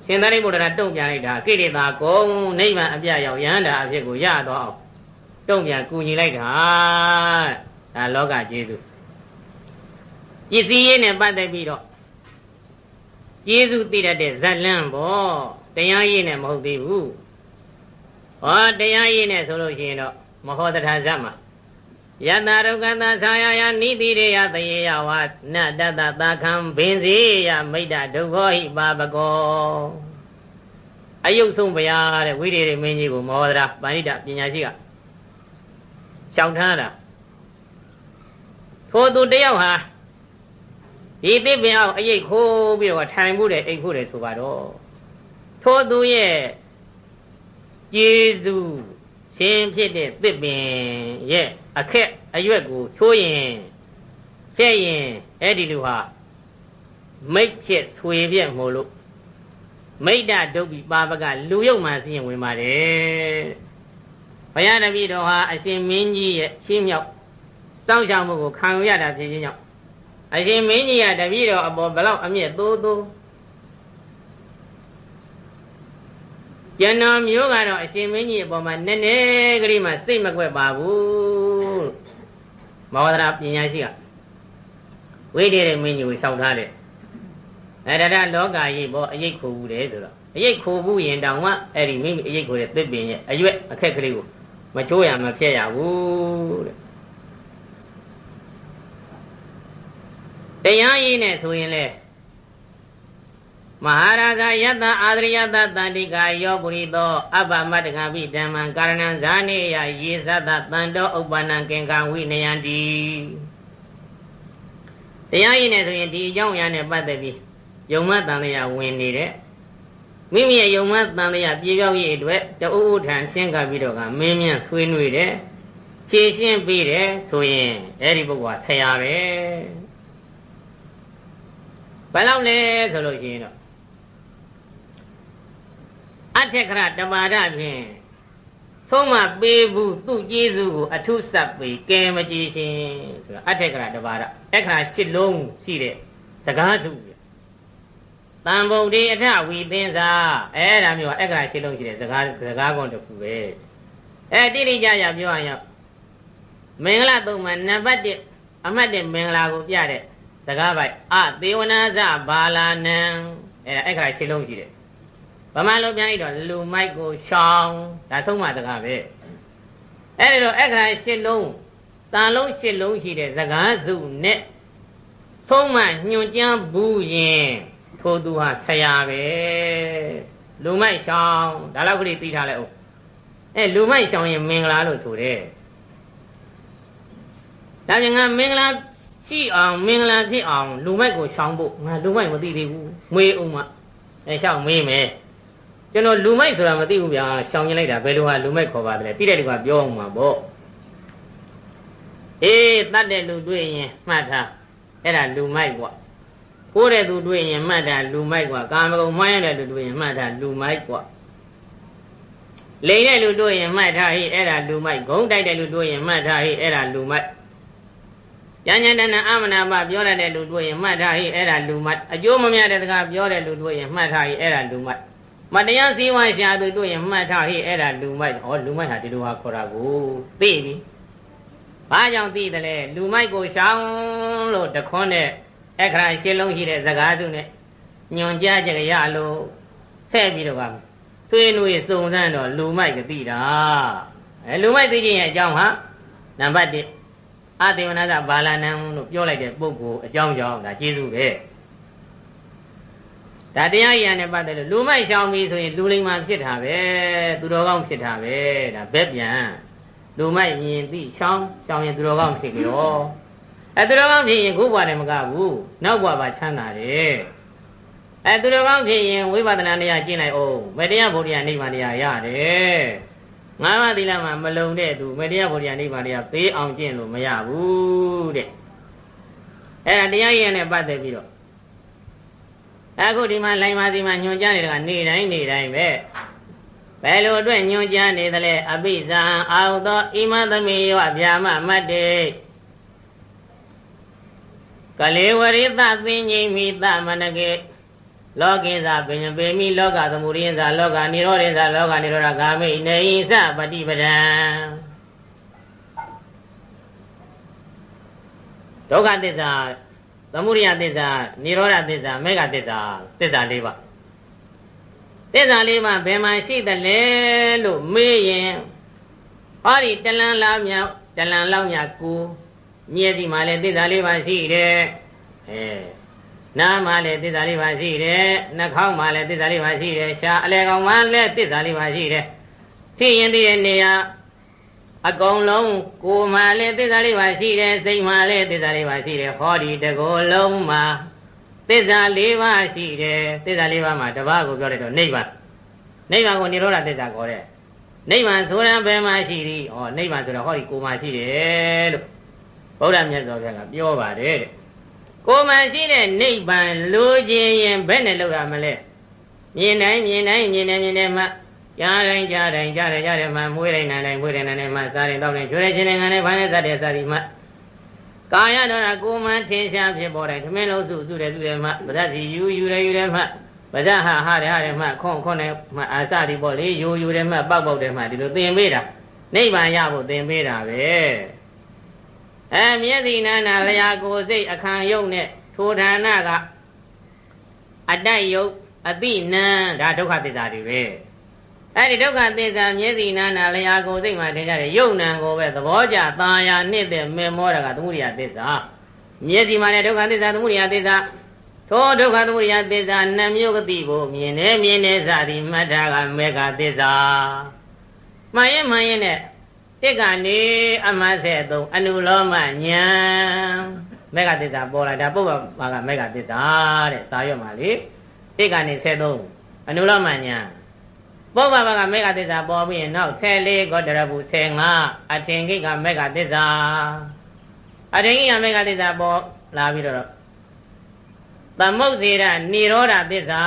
ရှင်သာရိပုတ္တရာတုံ့ပြန်လိုက်တာကိရိတာကုံနိဗ္ဗာန်အပြရောက်ယန္တာအဖြစ်ကိုရတော့အောင်တုံ့ပြန်ကူညီလိုက်တာဒါလောကကျေးဇူးပစ္စည်းရေးနဲ့ပတ်သက်ပြီးတော့ကျေးဇူးသိတတ်တဲ့ဇလန်းပေါ့တရားရေးနဲ့မဟုတ်သေးဘူးဟောတရားရေးနဲ့ဆိုလို့ရှိရင်တော့ မဟောတထာဇတ်မှာယတရုက္ကတသာယာယနိတိရေယတယေယဝနတတသာခံဘင်စီယမိတ်တဒုက္ခေဟိပါပကောအယုတ်ဆုံးဗျာတဲ့ဝိရိယမင်းကြီးကိုမောဒရာပါဏိတပညာရှိကရှောင်ထားတာထိုသူတယောက်ဟာဒီသစ်ပင်အောင်အရိတ်ခိုးပြီးတော့ထိုင်မှုတယ်အိတ်ဖို့တယ်ဆိုပါတော့ထိုသူရဲ့ကျေးဇူး ရှင်ဖြစ်တဲ့သစ်ပင်ရဲ့အခက်အရွက်ကိုချိုးရင်ကျဲ့ရင်အဲ့ဒီလူဟာမိတ်ချက်ဆွေပြက်မို့လို့မိတ်တဒုက္ခိပါပကလူယုတ်မှစီရင်ဝင်ပါတယ်ဘုရားတပည့်တော်ဟာအရှင်မင်းကြီးရဲ့ရှင်းမြောက်စောင့်ရှောက်မှုကိုခံရတာဖြစ်ခြင်းကြောင့်အရှင်မင်းကြီးကတပည့်တော်အပေါ်ဘလောက်အမျက်သိုးသိုး ကျန်တော်မျိုးကတော့အရှင်မင်းကြီးအပေါ်မှာနည်းနည်းကလေးမှစိတ်မကွက်ပါဘူးမောဒရာပညာရှိကဝိဒေရမင်းကြီးကိုလျှောက်ထားတယ်အဲဒါကလောကကြီးပေါ့အရေးခိုးဘူးတယ်ဆိုတော့အရေးခိုးဘူးရင်တောင်မှအဲ့ဒီမိမိအရေးခိုးတဲ့သစ်ပင်ရဲ့အရွက်အခက်ကလေးကိုမချိုးရမဖြစ်ရဘူးတဲ့တရားရည်နဲ့ဆိုရင်လေ မဟာရာဇယတအာဒရိယတတန္တိကာယောပုရိသောအပ္ပမတ္တကပိဓမ္မံကာရဏံဇာနေယယေသတတန်တောဥပ္ပန္နံကင်္ကံဝိနယံတိတရားရည်နဲ့ဆိုရင်ဒီအကြောင်းအရာနဲ့ပတ်သက်ပြီးယုံမတန်လျာဝင်နေတဲ့မိမိရဲ့ယုံမတန်လျာပြေပြောက်ရေးအတွက်တအုပ်ထံရှင်းကပ်ပြီးတော့ကမင်းမြန်ဆွေးနွေးတယ်ဖြည့်ရှင်းပြီးတယ်ဆိုရင်အဲ့ဒီပုဂ္ဂိုလ်ကဆရာပဲဘယ်လောက်လဲဆိုလို့ရှိရင်တော့ အထက်ကရတမာဒဖြင့်ဆုံးမပေးဘူးသူ့ကျေးဇူးကိုအထုဆပ်ပေးကဲမကြည်ရှင်ဆိုတာအထက်ကရတမာဒအခရာရှစ်လုံးရှိတဲ့စကားစုတန်ဗုဒ္ဓေအထဝီသင်္စာအဲ့ဒါမျိုးကအခရာရှစ်လုံးရှိတဲ့စကားစကားကုန်တစ်ခုပဲအဲတိတိကျကျပြောရရင်မင်္ဂလာသုံးမှာနံပါတ်1အမှတ်1မင်္ဂလာကိုပြတဲ့စကားပိုက်အသေဝနာဇဘာလာနံအဲ့ဒါအခရာရှစ်လုံးရှိတယ် ဗမာလိုပြန်လိုက်တော့လူမိုက်ကိုရှောင်းဒါဆုံးမစကားပဲအဲ့ဒီတော့အခရာရှစ်လုံးစာလုံးရှစ်လုံးရှိတဲ့စကားစုနဲ့ဆုံးမညွန်ကြမ်းဘူးရင်ထိုသူဟာဆရာပဲလူမိုက်ရှောင်းဒါလောက်ကလေးသိထားလိုက်အောင်အဲလူမိုက်ရှောင်းရင်မင်္ဂလာလို့ဆိုတယ်ဒါပြန်ငါမင်္ဂလာရှိအောင်မင်္ဂလာဖြစ်အောင်လူမိုက်ကိုရှောင်းဖို့ငါလူမိုက်မသိသေးဘူးမွေးအောင်မအဲရှောင်းမေးမယ် ကျွန်တော်လူမိုက်ဆိုတာမသိဘူးဗျာရှောင်ကျင်လိုက်တာဘယ်လိုဟာလူမိုက်ခေါ်ပါသလဲတိတဲ့ဒီကပြောအောင်မှာပေါ့အေးတတ်တဲ့လူတွေ့ရင်မှတ်ထားအဲ့ဒါလူမိုက်ကွာကိုးတဲ့သူတွေ့ရင်မှတ်တာလူမိုက်ကွာကာမဂုဏ်မှားရတဲ့လူတွေ့ရင်မှတ်တာလူမိုက်ကွာလိန်တဲ့လူတွေ့ရင်မှတ်ထားဟိအဲ့ဒါလူမိုက်ဂုံးတိုက်တဲ့လူတွေ့ရင်မှတ်ထားဟိအဲ့ဒါလူမိုက်ဉာဏ်ဉာဏ်တဏအမနာမပြောရတဲ့လူတွေ့ရင်မှတ်ထားဟိအဲ့ဒါလူမိုက်အကျိုးမမြတ်တဲ့စကားပြောတဲ့လူတွေ့ရင်မှတ်ထားဟိအဲ့ဒါလူမိုက် မတရားစည်းဝါရှာသူတို့ရင်မှတ်ထားဟိအဲ့ဒါလူမိုက်ဟောလူမိုက်ဟာဒီလိုဟာခေါ်တာကိုသိပြီဘာကြောင့်သိတယ်လဲလူမိုက်ကိုရှောင်းလို့တခွန်းနဲ့အခရာရှင်းလုံးရှိတဲ့စကားစုနဲ့ညွန်ကြားကြရလို့ဆက်ပြီးတော့ကသွေးနွေစုံစမ်းတော့လူမိုက်ကသိတာအဲလူမိုက်သိခြင်းရဲ့အကြောင်းဟာနံပါတ်1အသေဝနာသဘာလနံလို့ပြောလိုက်တဲ့ပုဂ္ဂိုလ်အကြောင်းကြောင့်ဒါကျေးဇူးပဲ ဒါတရားရည်နဲ့ပတ်သက်လို့လူမိုက်ရှောင်ပြီဆိုရင်လူလိမ္မာဖြစ်တာပဲသူတော်ကောင်းဖြစ်တာပဲဒါဘက်ပြန်လူမိုက်မြင်သိရှောင်းရှောင်းရင်သူတော်ကောင်းဖြစ်ကြောအဲသူတော်ကောင်းဖြစ်ရင်ခုဘဝနဲ့မကဘူးနောက်ဘဝပါချမ်းသာတယ်အဲသူတော်ကောင်းဖြစ်ရင်ဝိပဿနာတရားကျင့်လိုက်အောင်မတရားဘုရားနိဗ္ဗာန်တရားရတယ်ငါးပါးသီလမှာမလုံတဲ့သူမတရားဘုရားနိဗ္ဗာန်တရားပေးအောင်ကျင့်လို့မရဘူးတဲ့အဲဒါတရားရည်နဲ့ပတ်သက်ပြီးတော့ အခုဒီမှာလိုင်မာစီမှာညွန်ကြားနေတာကနေတိုင်းနေတိုင်းပဲဘယ်လိုအတွက်ညွန်ကြားနေသလဲအပိဇံအာဟုသောဣမသမေယောအဗျာမမတ်တေကလေဝရိသသင်္ញိမိသမနကေလောကိသပင်ပေမိလောကသမုဒိယသလောကနိရောဓိသလောကနိရောဓဂာမိနေဟိသပฏิပဒံဒုက္ခသစ္စာ သမုဒိယသစ္စာနိရောဓသစ္စာမေဃသစ္စာသစ္စာ၄ပါးသစ္စာ၄ပါးဘယ်မှာရှိသလဲလို့မေးရင်ဟောဒီတလန်လားမြောက်တလန်လောက်ညာကိုမြဲစီမှာလည်းသစ္စာ၄ပါးရှိတယ်အဲနားမှာလည်းသစ္စာလေးပါးရှိတယ်နှာခေါင်းမှာလည်းသစ္စာလေးပါးရှိတယ်ရှားအလဲကောင်မှာလည်းသစ္စာလေးပါးရှိတယ်သိရင်သိတဲ့နေရာ အကုန်လုံးကိုယ်မှာလည်းသစ္စာလေးပါးရှိတယ်စိတ်မှာလည်းသစ္စာလေးပါးရှိတယ်ဟောဒီတကောလုံးမှာသစ္စာလေးပါးရှိတယ်သစ္စာလေးပါးမှာတပါးကိုပြောလိုက်တော့နိဗ္ဗာန်နိဗ္ဗာန်ကိုនិရောဓသစ္စာခေါ်တယ်နိဗ္ဗာန်ဆိုတာဘယ်မှာရှိသည်ဩနိဗ္ဗာန်ဆိုတာဟောဒီကိုယ်မှာရှိတယ်လို့ဗုဒ္ဓမြတ်စွာဘုရားကပြောပါတယ်တဲ့ကိုယ်မှရှိတဲ့နိဗ္ဗာန်လိုချင်ရင်ဘယ်နဲ့လောက်ရမလဲမြင်တိုင်းမြင်တိုင်းမြင်တယ်မြင်တယ်မှ ကြားတိုင်းကြားတိုင်းကြားတယ်ကြားတယ်မှမွေးတိုင်းနာတိုင်းမွေးတိုင်းနာတိုင်းမှစားရင်တောက်တိုင်းကျွေးခြင်းနဲ့ငါနဲ့ဘာနဲ့စတဲ့စားဒီမှကာယတော်ကကိုယ်မှထင်ရှားဖြစ်ပေါ်တိုင်းသမင်းလုံးစုစုတယ်စုတယ်မှပဇတ်စီယူယူတယ်ယူတယ်မှပဇတ်ဟာဟာတယ်ဟာတယ်မှခွန်ခွန်တယ်မှအာစဒီပေါ့လေယူယူတယ်မှပောက်ပောက်တယ်မှဒီလိုသင်ပေးတာနိဗ္ဗာန်ရဖို့သင်ပေးတာပဲအဲမျက်စိနာနာလျာကိုစိတ်အခါယုတ်နဲ့ထိုဌာနကအတိုက်ယုတ်အတိနံဒါဒုက္ခသစ္စာတွေပဲ အဲ့ဒီဒုက္ခသစ္စာမျက်စိနာနာလျာကိုစိတ်မှထင်ကြတယ်ယုတ်နံကိုပဲသဘောကျตาယာနှစ်တဲ့မေမောတာကသမုဒိယသစ္စာမျက်စိမှာလည်းဒုက္ခသစ္စာသမုဒိယသစ္စာထိုဒုက္ခသမုဒိယသစ္စာနှမျိုးကတိကိုမြင်နေမြင်နေစသည်မှတ်တာကမေဃသစ္စာမှန်ရင်မှန်ရင်နဲ့တစ်ကနေအမဆက်သုံးအနုလောမညာမေဃသစ္စာပေါ်လာဒါပုဗ္ဗဘာကမေဃသစ္စာတဲ့စာရွက်မှာလေတစ်ကနေ73အနုလောမညာ ပုဗ္ဗဘာကမေဃသစ္စာပေါ်ပြီးရင်နောက်14ကောတရဘူး15အထင်ကိကမေဃသစ္စာအထင်ကိကမေဃသစ္စာပေါ်လာပြီးတော့သမုတ်စေရនិရောဓသစ္စာ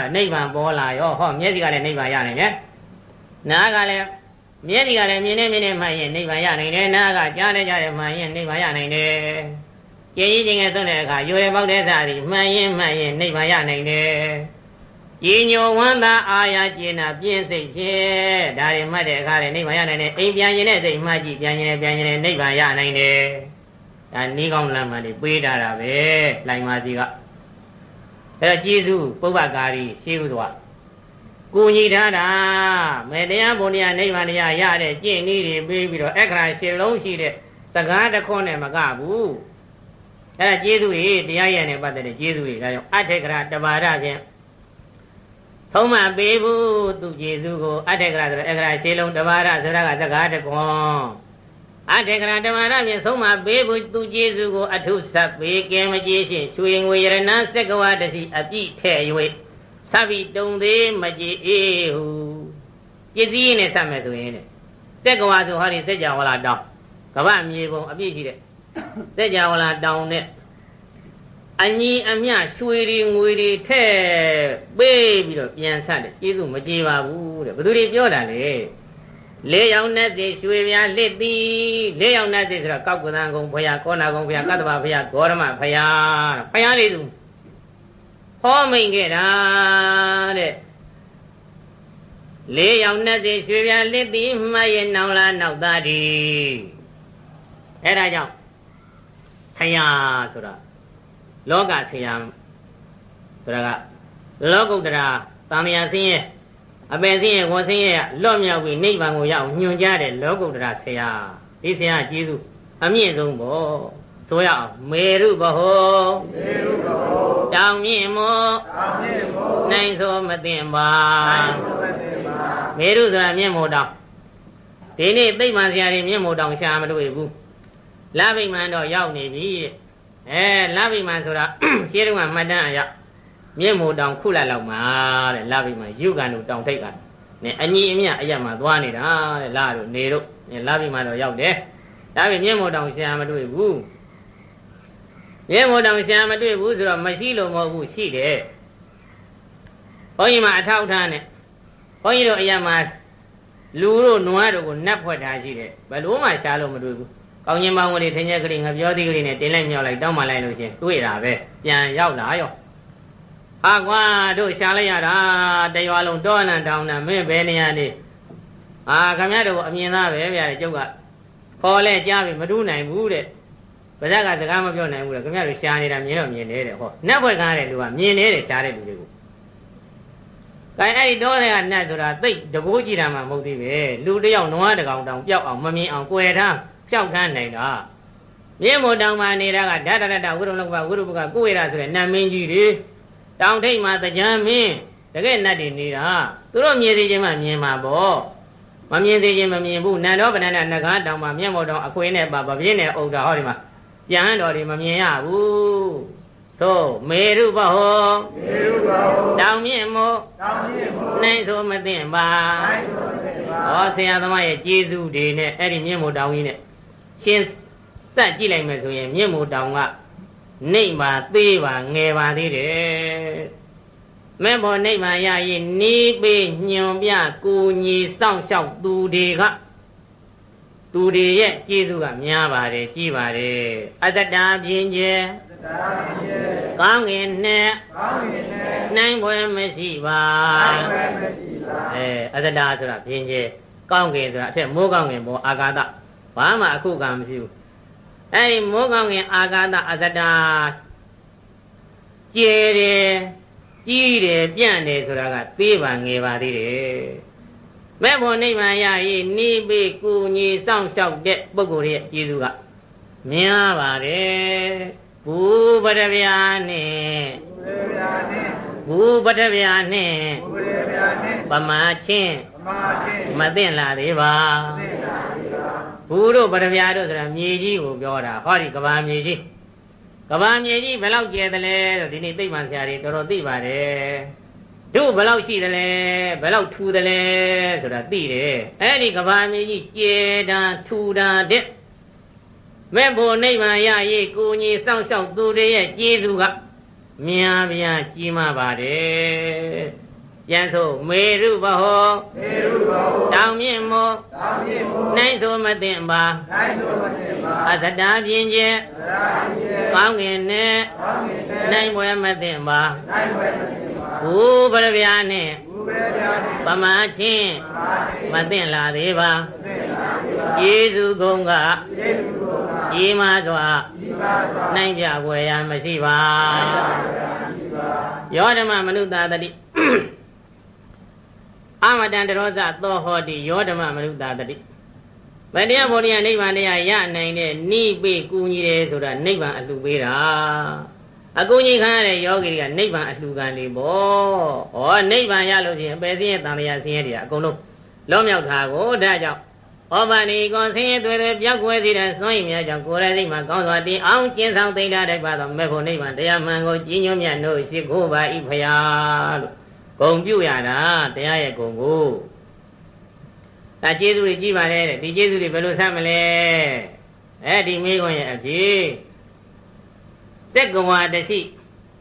တဲ့နိဗ္ဗာန်ပေါ်လာရောဟောမျက်စိကလည်းနိဗ္ဗာန်ရနိုင်တယ်နားကလည်းမျက်စိကလည်းမြင်နေမြင်နေမှရင်နိဗ္ဗာန်ရနိုင်တယ်နားကကြားနေကြတယ်မှရင်နိဗ္ဗာန်ရနိုင်တယ်ကြည်ကြီးခြင်းငယ်ဆုံးတဲ့အခါရွယ်ပေါက်တဲ့စာသည်မှန်ရင်မှန်ရင်နိဗ္ဗာန်ရနိုင်တယ် ကြည်ညိုဝမ်းသာအာရကျေနာပြင်းစိတ်ဖြင့်ဒါတွေမှတ်တဲ့အခါလည်းနိဗ္ဗာန်ရနိုင်တယ်အိမ်ပြန်ရင်တဲ့စိတ်မှတ်ကြည့်ပြန်ရင်ပြန်ရင်နိဗ္ဗာန်ရနိုင်တယ်ဒါနီးကောင်းလမ်းမှတွေပေးထားတာပဲလိုင်မာစီကအဲ့တော့ကျေးဇူးပုဗ္ဗကာရီရှိဥစွာကိုညီထားတာမေတ္တရားဘုံတရားနိဗ္ဗာန်တရားရတဲ့ကျင့်နည်းတွေပေးပြီးတော့အခရာရှင်းလုံးရှိတဲ့စကားတစ်ခွန်းနဲ့မကဘူးအဲ့ဒါကျေးဇူးကြီးတရားရနဲ့ပတ်သက်တဲ့ကျေးဇူးကြီးဒါကြောင့်အထေကရာတဘာရဖြင့် သုံးမပေးဘူးသူကျေးဇူးကိုအထေကရာဆိုတော့အခရာရှင်းလုံးတဘာရဆိုတာကစကားတစ်ခွန်းအထေကရာတဘာရဖြင့်သုံးမပေးဘူးသူကျေးဇူးကိုအထုဆက်ပေးကဲမကြီးရှင်းရွှေငွေရဏစက္ကဝတစီအပြည့်ထဲ့၍စပြီတုံသေးမကြည်အေးဟုပစ္စည်းနဲ့ဆက်မယ်ဆိုရင်တဲ့စက်ကဝါဆိုဟာဒီစက်ကြဝဠာတောင်းကမ္ဘာမြေပုံအပြည့်ရှိတဲ့စက်ကြဝဠာတောင်းနဲ့ အညီအမျှရွှေတွေငွေတွေထဲ့ပေးပြီးတော့ပြန်ဆက်တယ်ကျေးဇူးမကြေပါဘူးတဲ့ဘယ်သူတွေပြောတာလဲလေးယောက်နဲ့စီရွှေပြားလစ်သည်လေးယောက်နဲ့စီဆိုတော့ကောက်ကသံကုံဘုရားကောနာကုံဘုရားကတ္တဗဘုရားဂေါရမဘုရားဘုရားလေးသူဟောမိန်ခဲ့တာတဲ့လေးယောက်နဲ့စီရွှေပြားလစ်ပြီးမှရဲ့နောင်လာနောက်သားဒီအဲဒါကြောင့်ဆရာဆိုတာ လောကဆရာဆိုတာကလောကုတ္တရာတန်မြာဆင်းရဲအပင်ဆင်းရဲဝန်ဆင်းရဲလွတ်မြောက်ပြီးနိဗ္ဗာန်ကိုရောက်ညွှန်ကြားတဲ့လောကုတ္တရာဆရာဒီဆရာကျေးဇူးအမြင့်ဆုံးပေါ့ဆိုရအောင်မေရုဘဟောမေရုဘဟောတောင်မြင့်မောတောင်မြင့်မောနိုင်ဆိုမသိပါနိုင်ဆိုမသိပါမေရုဆိုတာမြင့်မို့တောင်ဒီနေ့သိမ္မာဆရာတွေမြင့်မို့တောင်ရှာမတွေ့ဘူးလဗိမာန်တော့ရောက်နေပြီတဲ့ အဲလဗိမာန်ဆိုတာရှင်းတော့မှတ်တမ်းအရမြင့်မို့တောင်ခုလိုက်လောက်မှာတဲ့လဗိမာန်ယူကန်တို့တောင်ထိတ်ကနဲ့အညီအမျှအရက်မှာသွားနေတာတဲ့လာတို့နေတို့လဗိမာန်တော့ရောက်တယ်ဒါပေမဲ့မြင့်မို့တောင်ရှာမတွေ့ဘူးမြဲမို့တောင်ရှာမတွေ့ဘူးဆိုတော့မရှိလို့မဟုတ်ဘူးရှိတယ်ဘုန်းကြီးမှာအထောက်ထားနဲ့ဘုန်းကြီးတို့အရာမှာလူတို့နွားတို့ကိုနတ်ဖွက်ထားရှိတယ်ဘယ်လို့မှရှားလို့မတွေ့ဘူး ကောင်းချင်းပေါင်းကလေးထင်းချက်ကလေးငပြောသေးကလေးနဲ့တင်းလိုက်မြောက်လိုက်တောင်းမှလိုက်လို့ရှင်တွေ့တာပဲပြန်ရောက်လာရောဟာကွာတို့ရှာလိုက်ရတာတရွာလုံးတောနံတောင်းနံမင်းဘယ်နေရာနေအာခမရတို့အမြင်သားပဲဗျာကျုပ်ကခေါ်လဲကြားပြီမတူးနိုင်ဘူးတဲ့ပါဇက်ကစကားမပြောနိုင်ဘူးလေခမရတို့ရှာနေတာမြင်တော့မြင်နေတဲ့ဟောနတ်ဘွက်ကားတဲ့လူကမြင်နေတဲ့ရှာတဲ့လူတွေကိုကဲအဲ့ဒီတော့တဲ့ကနတ်ဆိုတာသိတ်တကိုးကြည့်တာမှမဟုတ်သေးပဲလူတယောက်နွားတကောင်တောင်ပျောက်အောင်မမြင်အောင်ကွယ်ထား ဖြောက်ခန်းနိုင်တာမြင်းမို့တောင်မှနေတာကဓာတရတဝိရုံလောကဝိရုပကကိုဝေရဆိုတဲ့နတ်မင်းကြီးတွေတောင်ထိပ်မှာတကြံမင်းတကယ်နတ်တွေနေတာသူတို့မြင်သေးခြင်းမှမြင်မှာပေါ့မမြင်သေးခြင်းမမြင်ဘူးနန္ဒောပဏ္ဏနဂါတောင်မှာမျက်မှောက်တောင်အခွေးနဲ့ပါပပြင်းနဲ့အုပ်တာဟောဒီမှာပြန်တော်တွေမမြင်ရဘူးသို့မေရုပဟောမေရုပဟောတောင်မြင့်မို့တောင်မြင့်မို့နိုင်ဆိုမသိပါနိုင်ဆိုမသိပါဟောဆရာသမားရဲ့ကျေးဇူးတွေနဲ့အဲ့ဒီမြင့်မို့တောင်ကြီးနဲ့ ရှင်းစက်ကြည့်လိုက်မယ်ဆိုရင်မြင့်မို့တောင်ကနှိမ့်ပါသေးပါငယ်ပါသေးတယ်မဲဘောနိဗ္ဗာန်ရရင်နီးပေးညွန်ပြကိုညီစောင့်ရှောက်သူတွေကသူတွေရဲ့ကျေးဇူးကများပါတယ်ကြီးပါတယ်အတ္တတာပြင်းကျဲကောင်းငင်နဲ့နိုင်ပွဲမရှိပါအဲအတ္တတာဆိုတာပြင်းကျဲကောင်းငင်ဆိုတာအထက်မိုးကောင်းငင်ပေါ်အာကာသ ဘာမှအခုကမရှိဘူးအဲဒီမိုးကောင်းငင်အာကာသအတ္တတာကျဲတယ်ကြီးတယ်ပြန့်တယ်ဆိုတာကသေးပါငယ်ပါသေးတယ်မဲ့ဖို့နိဗ္ဗာန်ရရေးနိဗ္ဗေကူညီစောင့်ရှောက်တဲ့ပုဂ္ဂိုလ်ရဲ့ကျေးဇူးကများပါတယ်ဘူပတဗျာနဲ့ဘူပတဗျာနဲ့ပမာချင်းမသိလာသေးပါ ဘူတို့ပတဗျာတို့ဆိုတာမြေကြီးကိုပြောတာဟောဒီကဘာမြေကြီးကဘာမြေကြီးဘယ်လောက်ကျယ်တယ်လဲဆိုဒီနေ့သိပ္ပံဆရာတွေတော်တော်သိပါတယ်တို့ဘယ်လောက်ရှိတယ်လဲဘယ်လောက်ထူတယ်လဲဆိုတာသိတယ်အဲ့ဒီကဘာမြေကြီးကျယ်တာထူတာတဲ့မဲ့ဖို့နိဗ္ဗာန်ရရေးကိုကြီးစောင့်ရှောက်သူတွေရဲ့ကျေးဇူးကများပြားကြီးမားပါတယ် ပြန်ဆိုမေရုဘဟောမေရုဘဟောတောင်မြင့်မောတောင်မြင့်မောနိုင်ဆိုမသိပါနိုင်ဆိုမသိပါအသတာပြင်းကျဲသတာပြင်းကျဲကောင်းငင်နဲ့ကောင်းငင်နဲ့နိုင်ပွဲမသိပါနိုင်ပွဲမသိပါဘူပရဗျာနဲ့ဘူပရဗျာနဲ့ပမာချင်းမသိလာသေးပါမသိလာသေးပါယေစုကုံကယေစုကုံကဤမစွာဤမစွာနိုင်ပြွယ်ရမရှိပါယောဓမ္မမနုဿာတတိ အမတန်တရောဇသောဟောတိယောဓမ္မမနုဿာတတိမတရားဘောဓိယနိဗ္ဗာန်တရားရနိုင်တဲ့နိပိကူညီတယ်ဆိုတာနိဗ္ဗာန်အလှပေးတာအကူညီခံရတဲ့ယောဂီတွေကနိဗ္ဗာန်အလှခံနေပေါ့ဩနိဗ္ဗာန်ရလို့ရှိရင်အပေစင်းရဲ့တန်လျာဆင်းရဲတွေအကုန်လုံးလောမြောက်တာကိုဒါကြောင့်ဩဘာနီကွန်ဆင်းရဲတွေတွေပြောက်ွယ်စီတဲ့စွန့်ရင်များကြောင့်ကိုယ်ရဲ့စိတ်မှာကောင်းစွာတည်အောင်ကျင့်ဆောင်သိတာတိုက်ပါတော့မေဖို့နိဗ္ဗာန်တရားမှန်ကိုကြီးညွတ်မြတ်လို့ရှိခိုးပါဤဖရာလို့ ဂုံပြုရတာတရားရဲ့ဂုံကိုဒါကျေးဇူးတွေကြီးပါတယ်တဲ့ဒီကျေးဇူးတွေဘယ်လိုဆက်မလဲအဲ့ဒီမိခွန်းရဲ့အဖြစ်စက်ကဝါတရှိ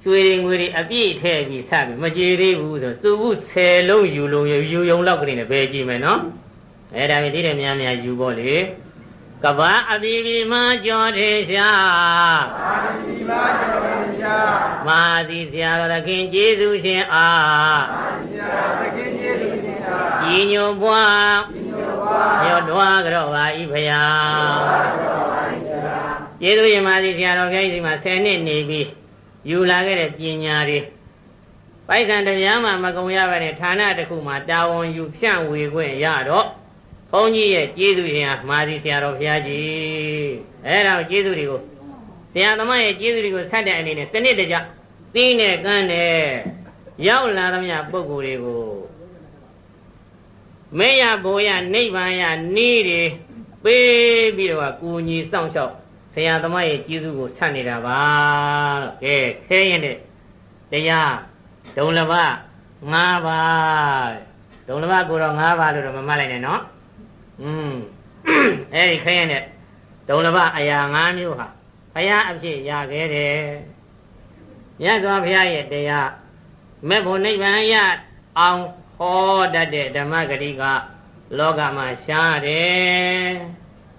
ရွှေတွေငွေတွေအပြည့်ထည့်ပြီးဆက်ပြီးမကြေသေးဘူးဆိုစုဘူး10လုံးယူလုံးယူယုံလောက်ကလေးနဲ့ပဲကြည့်မယ်နော်အဲ့ဒါပဲဒီတဲ့များများယူဖို့လေ ကဘာအဘိဘိမကြောထေရှာအာဘိမကြောထေရှာမဟာစီဆရာတော်သခင်ကျေးဇူးရှင်အားမဟာစီဆရာတော်သခင်ကျေးဇူးရှင်အားကြီးညိုပွားကြီးညိုပွားရောတွားကြောပါဤဖယားကျေးဇူးရှင်မဟာစီဆရာတော်ဘုရားကြီးဒီမှာ10နှစ်နေပြီးယူလာခဲ့တဲ့ပညာတွေပိုက်ဆံတရားမှမကုံရပါနဲ့ဌာနတစ်ခုမှာတာဝန်ယူဖြန့်ဝေခွင့်ရတော့ ဘုန်းကြီးရဲ့ကျေးဇူးရှင်ဟာမာသီဆရာတော်ဘုရားကြီးအဲ့ဒါကျေးဇူးတွေကိုဆရာသမားရဲ့ကျေးဇူးတွေကိုဆက်တဲ့အနေနဲ့စနစ်တကျသိနဲ့ကမ်းနဲ့ရောက်လာသမျှပုဂ္ဂိုလ်တွေကိုမေယဘောယနိဗ္ဗာန်ယနီးတွေပေးပြီးတော့ကူညီစောင့်ရှောက်ဆရာသမားရဲ့ကျေးဇူးကိုဆက်နေတာပါလို့ကဲခဲရင်တဲ့တရားဒုံလဘ၅ပါးဒုံလဘကိုတော့၅ပါးလို့တော့မမှတ်လိုက်နဲ့နော် อืมအဲ့ဒီခရင်တဲ့ဒုံလဘအရာ၅မျိုးဟာဘုရားအဖြစ်ရခဲ့တယ်မြတ်စွာဘုရားရဲ့တရားမဲ့ဖို့နိဗ္ဗာန်ရအောင်ဟောတတ်တဲ့ဓမ္မဂတိကလောကမှာရှားတယ်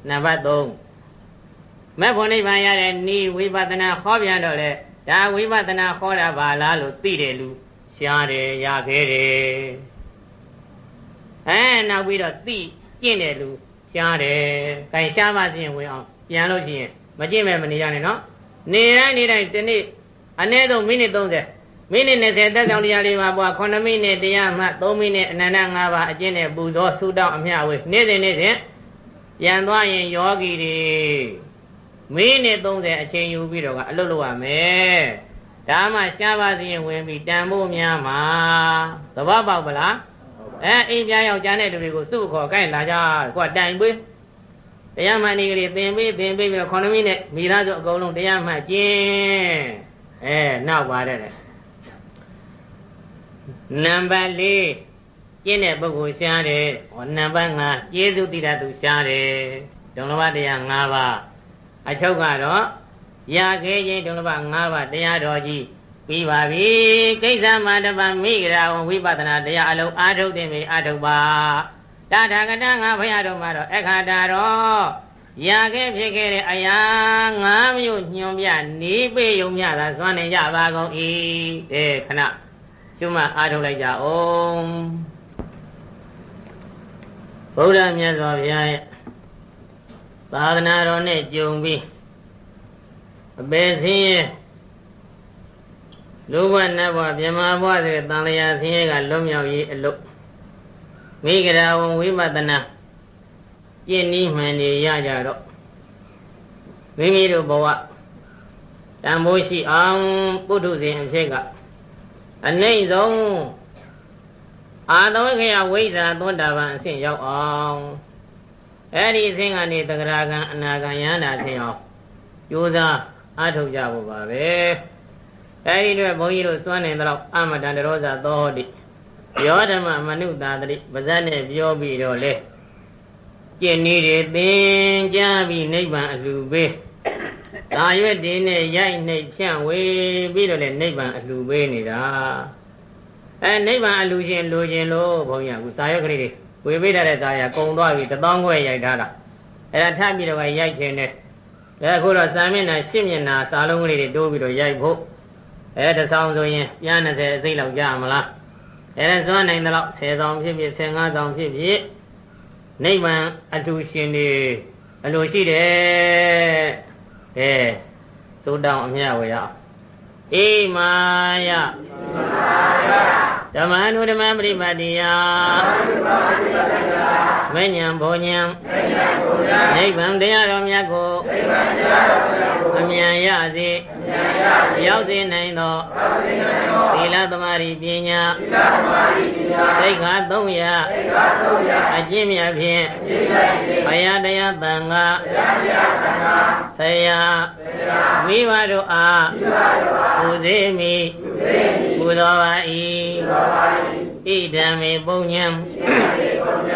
နံပါတ်3မဲ့ဖို့နိဗ္ဗာန်ရတဲ့နိဝိပဿနာဟောပြန်တော့လေဒါဝိပဿနာခေါ်တာပါလားလို့သိတယ်လူရှားတယ်ရခဲ့တယ်အဲနောက်ပြီးတော့သိ ကျင့်တယ်လူရှားတယ်ခိုင်ရှားပါခြင်းဝင်အောင်ပြန်လို့ရှိရင်မကျင့်မဲ့မနေရနဲ့နော်နေတိုင်းနေတိုင်းဒီနေ့အနည်းဆုံးမိနစ်30မိနစ်20သက်ဆောင်တရားလေးပါပွား9မိနစ်တရားမှ3မိနစ်အနန္တ5ပါးအကျင့်နဲ့ပူဇော်ဆုတောင်းအမျှဝေနေ့စဉ်နေ့စဉ်ပြန်သွားရင်ယောဂီတွေမိနစ်30အချိန်ယူပြီးတော့ကအလုပ်လုပ်ရမယ်ဒါမှရှားပါစီရင်ဝင်ပြီးတန်ဖို့များမှာသဘောပေါက်ပလား အဲအိမ်ပြယောက်ျားတဲ့လူတွေကိုစုခေါ်ကိုင်းလာကြကွာတိုင်ပေးတရားမှန်ဒီကလေးသင်ပေးသင်ပေးပြီးတော့9မိနစ်မိသားစုအကုန်လုံးတရားမှန်ကျင်းအဲနောက်ပါတယ်နံပါတ်၄ကျင့်တဲ့ပုဂ္ဂိုလ်ရှားတယ်ဟောနံပါတ်5ကျေးဇူးတိရသူရှားတယ်ဒုံလဘတရား5ပါးအချုပ်ကတော့ရခဲ့ခြင်းဒုံလဘ5ပါးတရားတော်ကြီး ပြီးပါပြီကိစ္စမတပမိဂရာဝဝိပဿနာတရားအလုံးအာထုတ်တဲ့မိအာထုတ်ပါတာထာဂတငါဘုရားတော်မှာတော့အခါတာတော့ရခဲ့ဖြစ်ခဲ့တဲ့အရာငါးမျိုးညွန်ပြနေပေယုံမြသာစွမ်းနေကြပါကုန်၏တဲ့ခဏရှုမှအာထုတ်လိုက်ကြအောင်ဗုဒ္ဓမြတ်စွာဘုရားရဲ့သာသနာတော်နဲ့ကြုံပြီးအပေစင်းရဲ့ လူဘဝနတ်ဘဝမြမဘဝဆိုတဲ့တန်လျာဆင်းရဲကလွတ်မြောက်ရေးအလို့မိဂရာဝဝိပဿနာပြည့်နည်းမှန်နေရကြတော့မိမိတို့ဘဝတန်ဖိုးရှိအောင်ပုထုဇဉ်အဖြစ်ကအနိုင်ဆုံးအာသောခယဝိဇ္ဇာသောတာပန်အဆင့်ရောက်အောင်အဲ့ဒီအဆင့်ကနေတဂရကံအနာကံယန္တာအဆင့်အောင်ကြိုးစားအားထုတ်ကြဖို့ပါပဲ အဲဒီတော့ဘုန်းကြီးတို့စွမ်းနေတော့အမတန်တရောဇာသောဟောတိယောဓမ္မမနုသာတိပါဇက်နဲ့ပြောပြီးတော့လေကျင့်နည်းတွေသင်ကြားပြီးနိဗ္ဗာန်အလှပေးသာရွက်တင်းနဲ့ရိုက်နှိပ်ဖြန့်ဝေပြီးတော့လေနိဗ္ဗာန်အလှပေးနေတာအဲနိဗ္ဗာန်အလှရှင်လိုခြင်းလို့ဘုန်းကြီးကခုစာရွက်ကလေးတွေဝေပေးထားတဲ့စာရကုံသွားပြီတသောင်းခွဲရိုက်ထားတာအဲ့ဒါထပ်ပြီးတော့ရိုက်ခြင်းနဲ့ဒါခုတော့စာမျက်နှာရှစ်မျက်နှာစာလုံးကလေးတွေတိုးပြီးတော့ရိုက်ဖို့ အဲတဆောင်ဆိုရင်ပြန်20အစိတ်လောက်ကြာမလားအဲဒါစွမ်းနိုင်တဲ့လောက်10ဆောင်ဖြစ်ဖြစ်15ဆောင်ဖြစ်ဖြစ်နိဗ္ဗာန်အတူရှင်တွေအလိုရှိတယ်အဲစိုးတောင်းအမြဝေရအိမာယဓမ္မနုဓမ္မပရိပါတိယမဉ္ဇဉ်ဘောဉ္ဇဉ်နိဗ္ဗာန်တရားတော်မြတ်ကိုအမြန်ရစေ ရောက်စေနိုင်သောသီလသမารိပညာသိက္ခာ300အကျင့်မြတ်ဖြင့်ဘယတရားတန်ခါဆရာမိဘတို့အားပူဇေမိပူတော်ပါ၏ဣဒံမေပုံညံ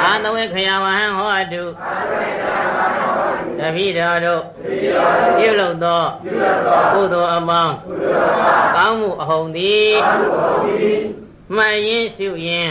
အာသဝေခယဝဟံဟောတုတ ပိတော်တို့ပြုလုပ်သောကုသိုလ်အပေါင်းကောင်းမှုအဟုန်သည်မှန်ရင်ရှုရင်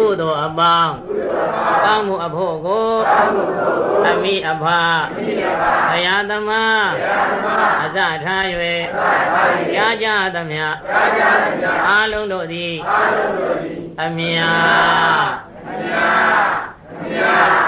ကုသိုလ်အပေါင်းကောင်းမှုအဖို့ကိုအမိအဖဆရာသမားအစထား၍ကြားကြသမျှအာလုံးတို့သည်အမြာအမြာအမြာ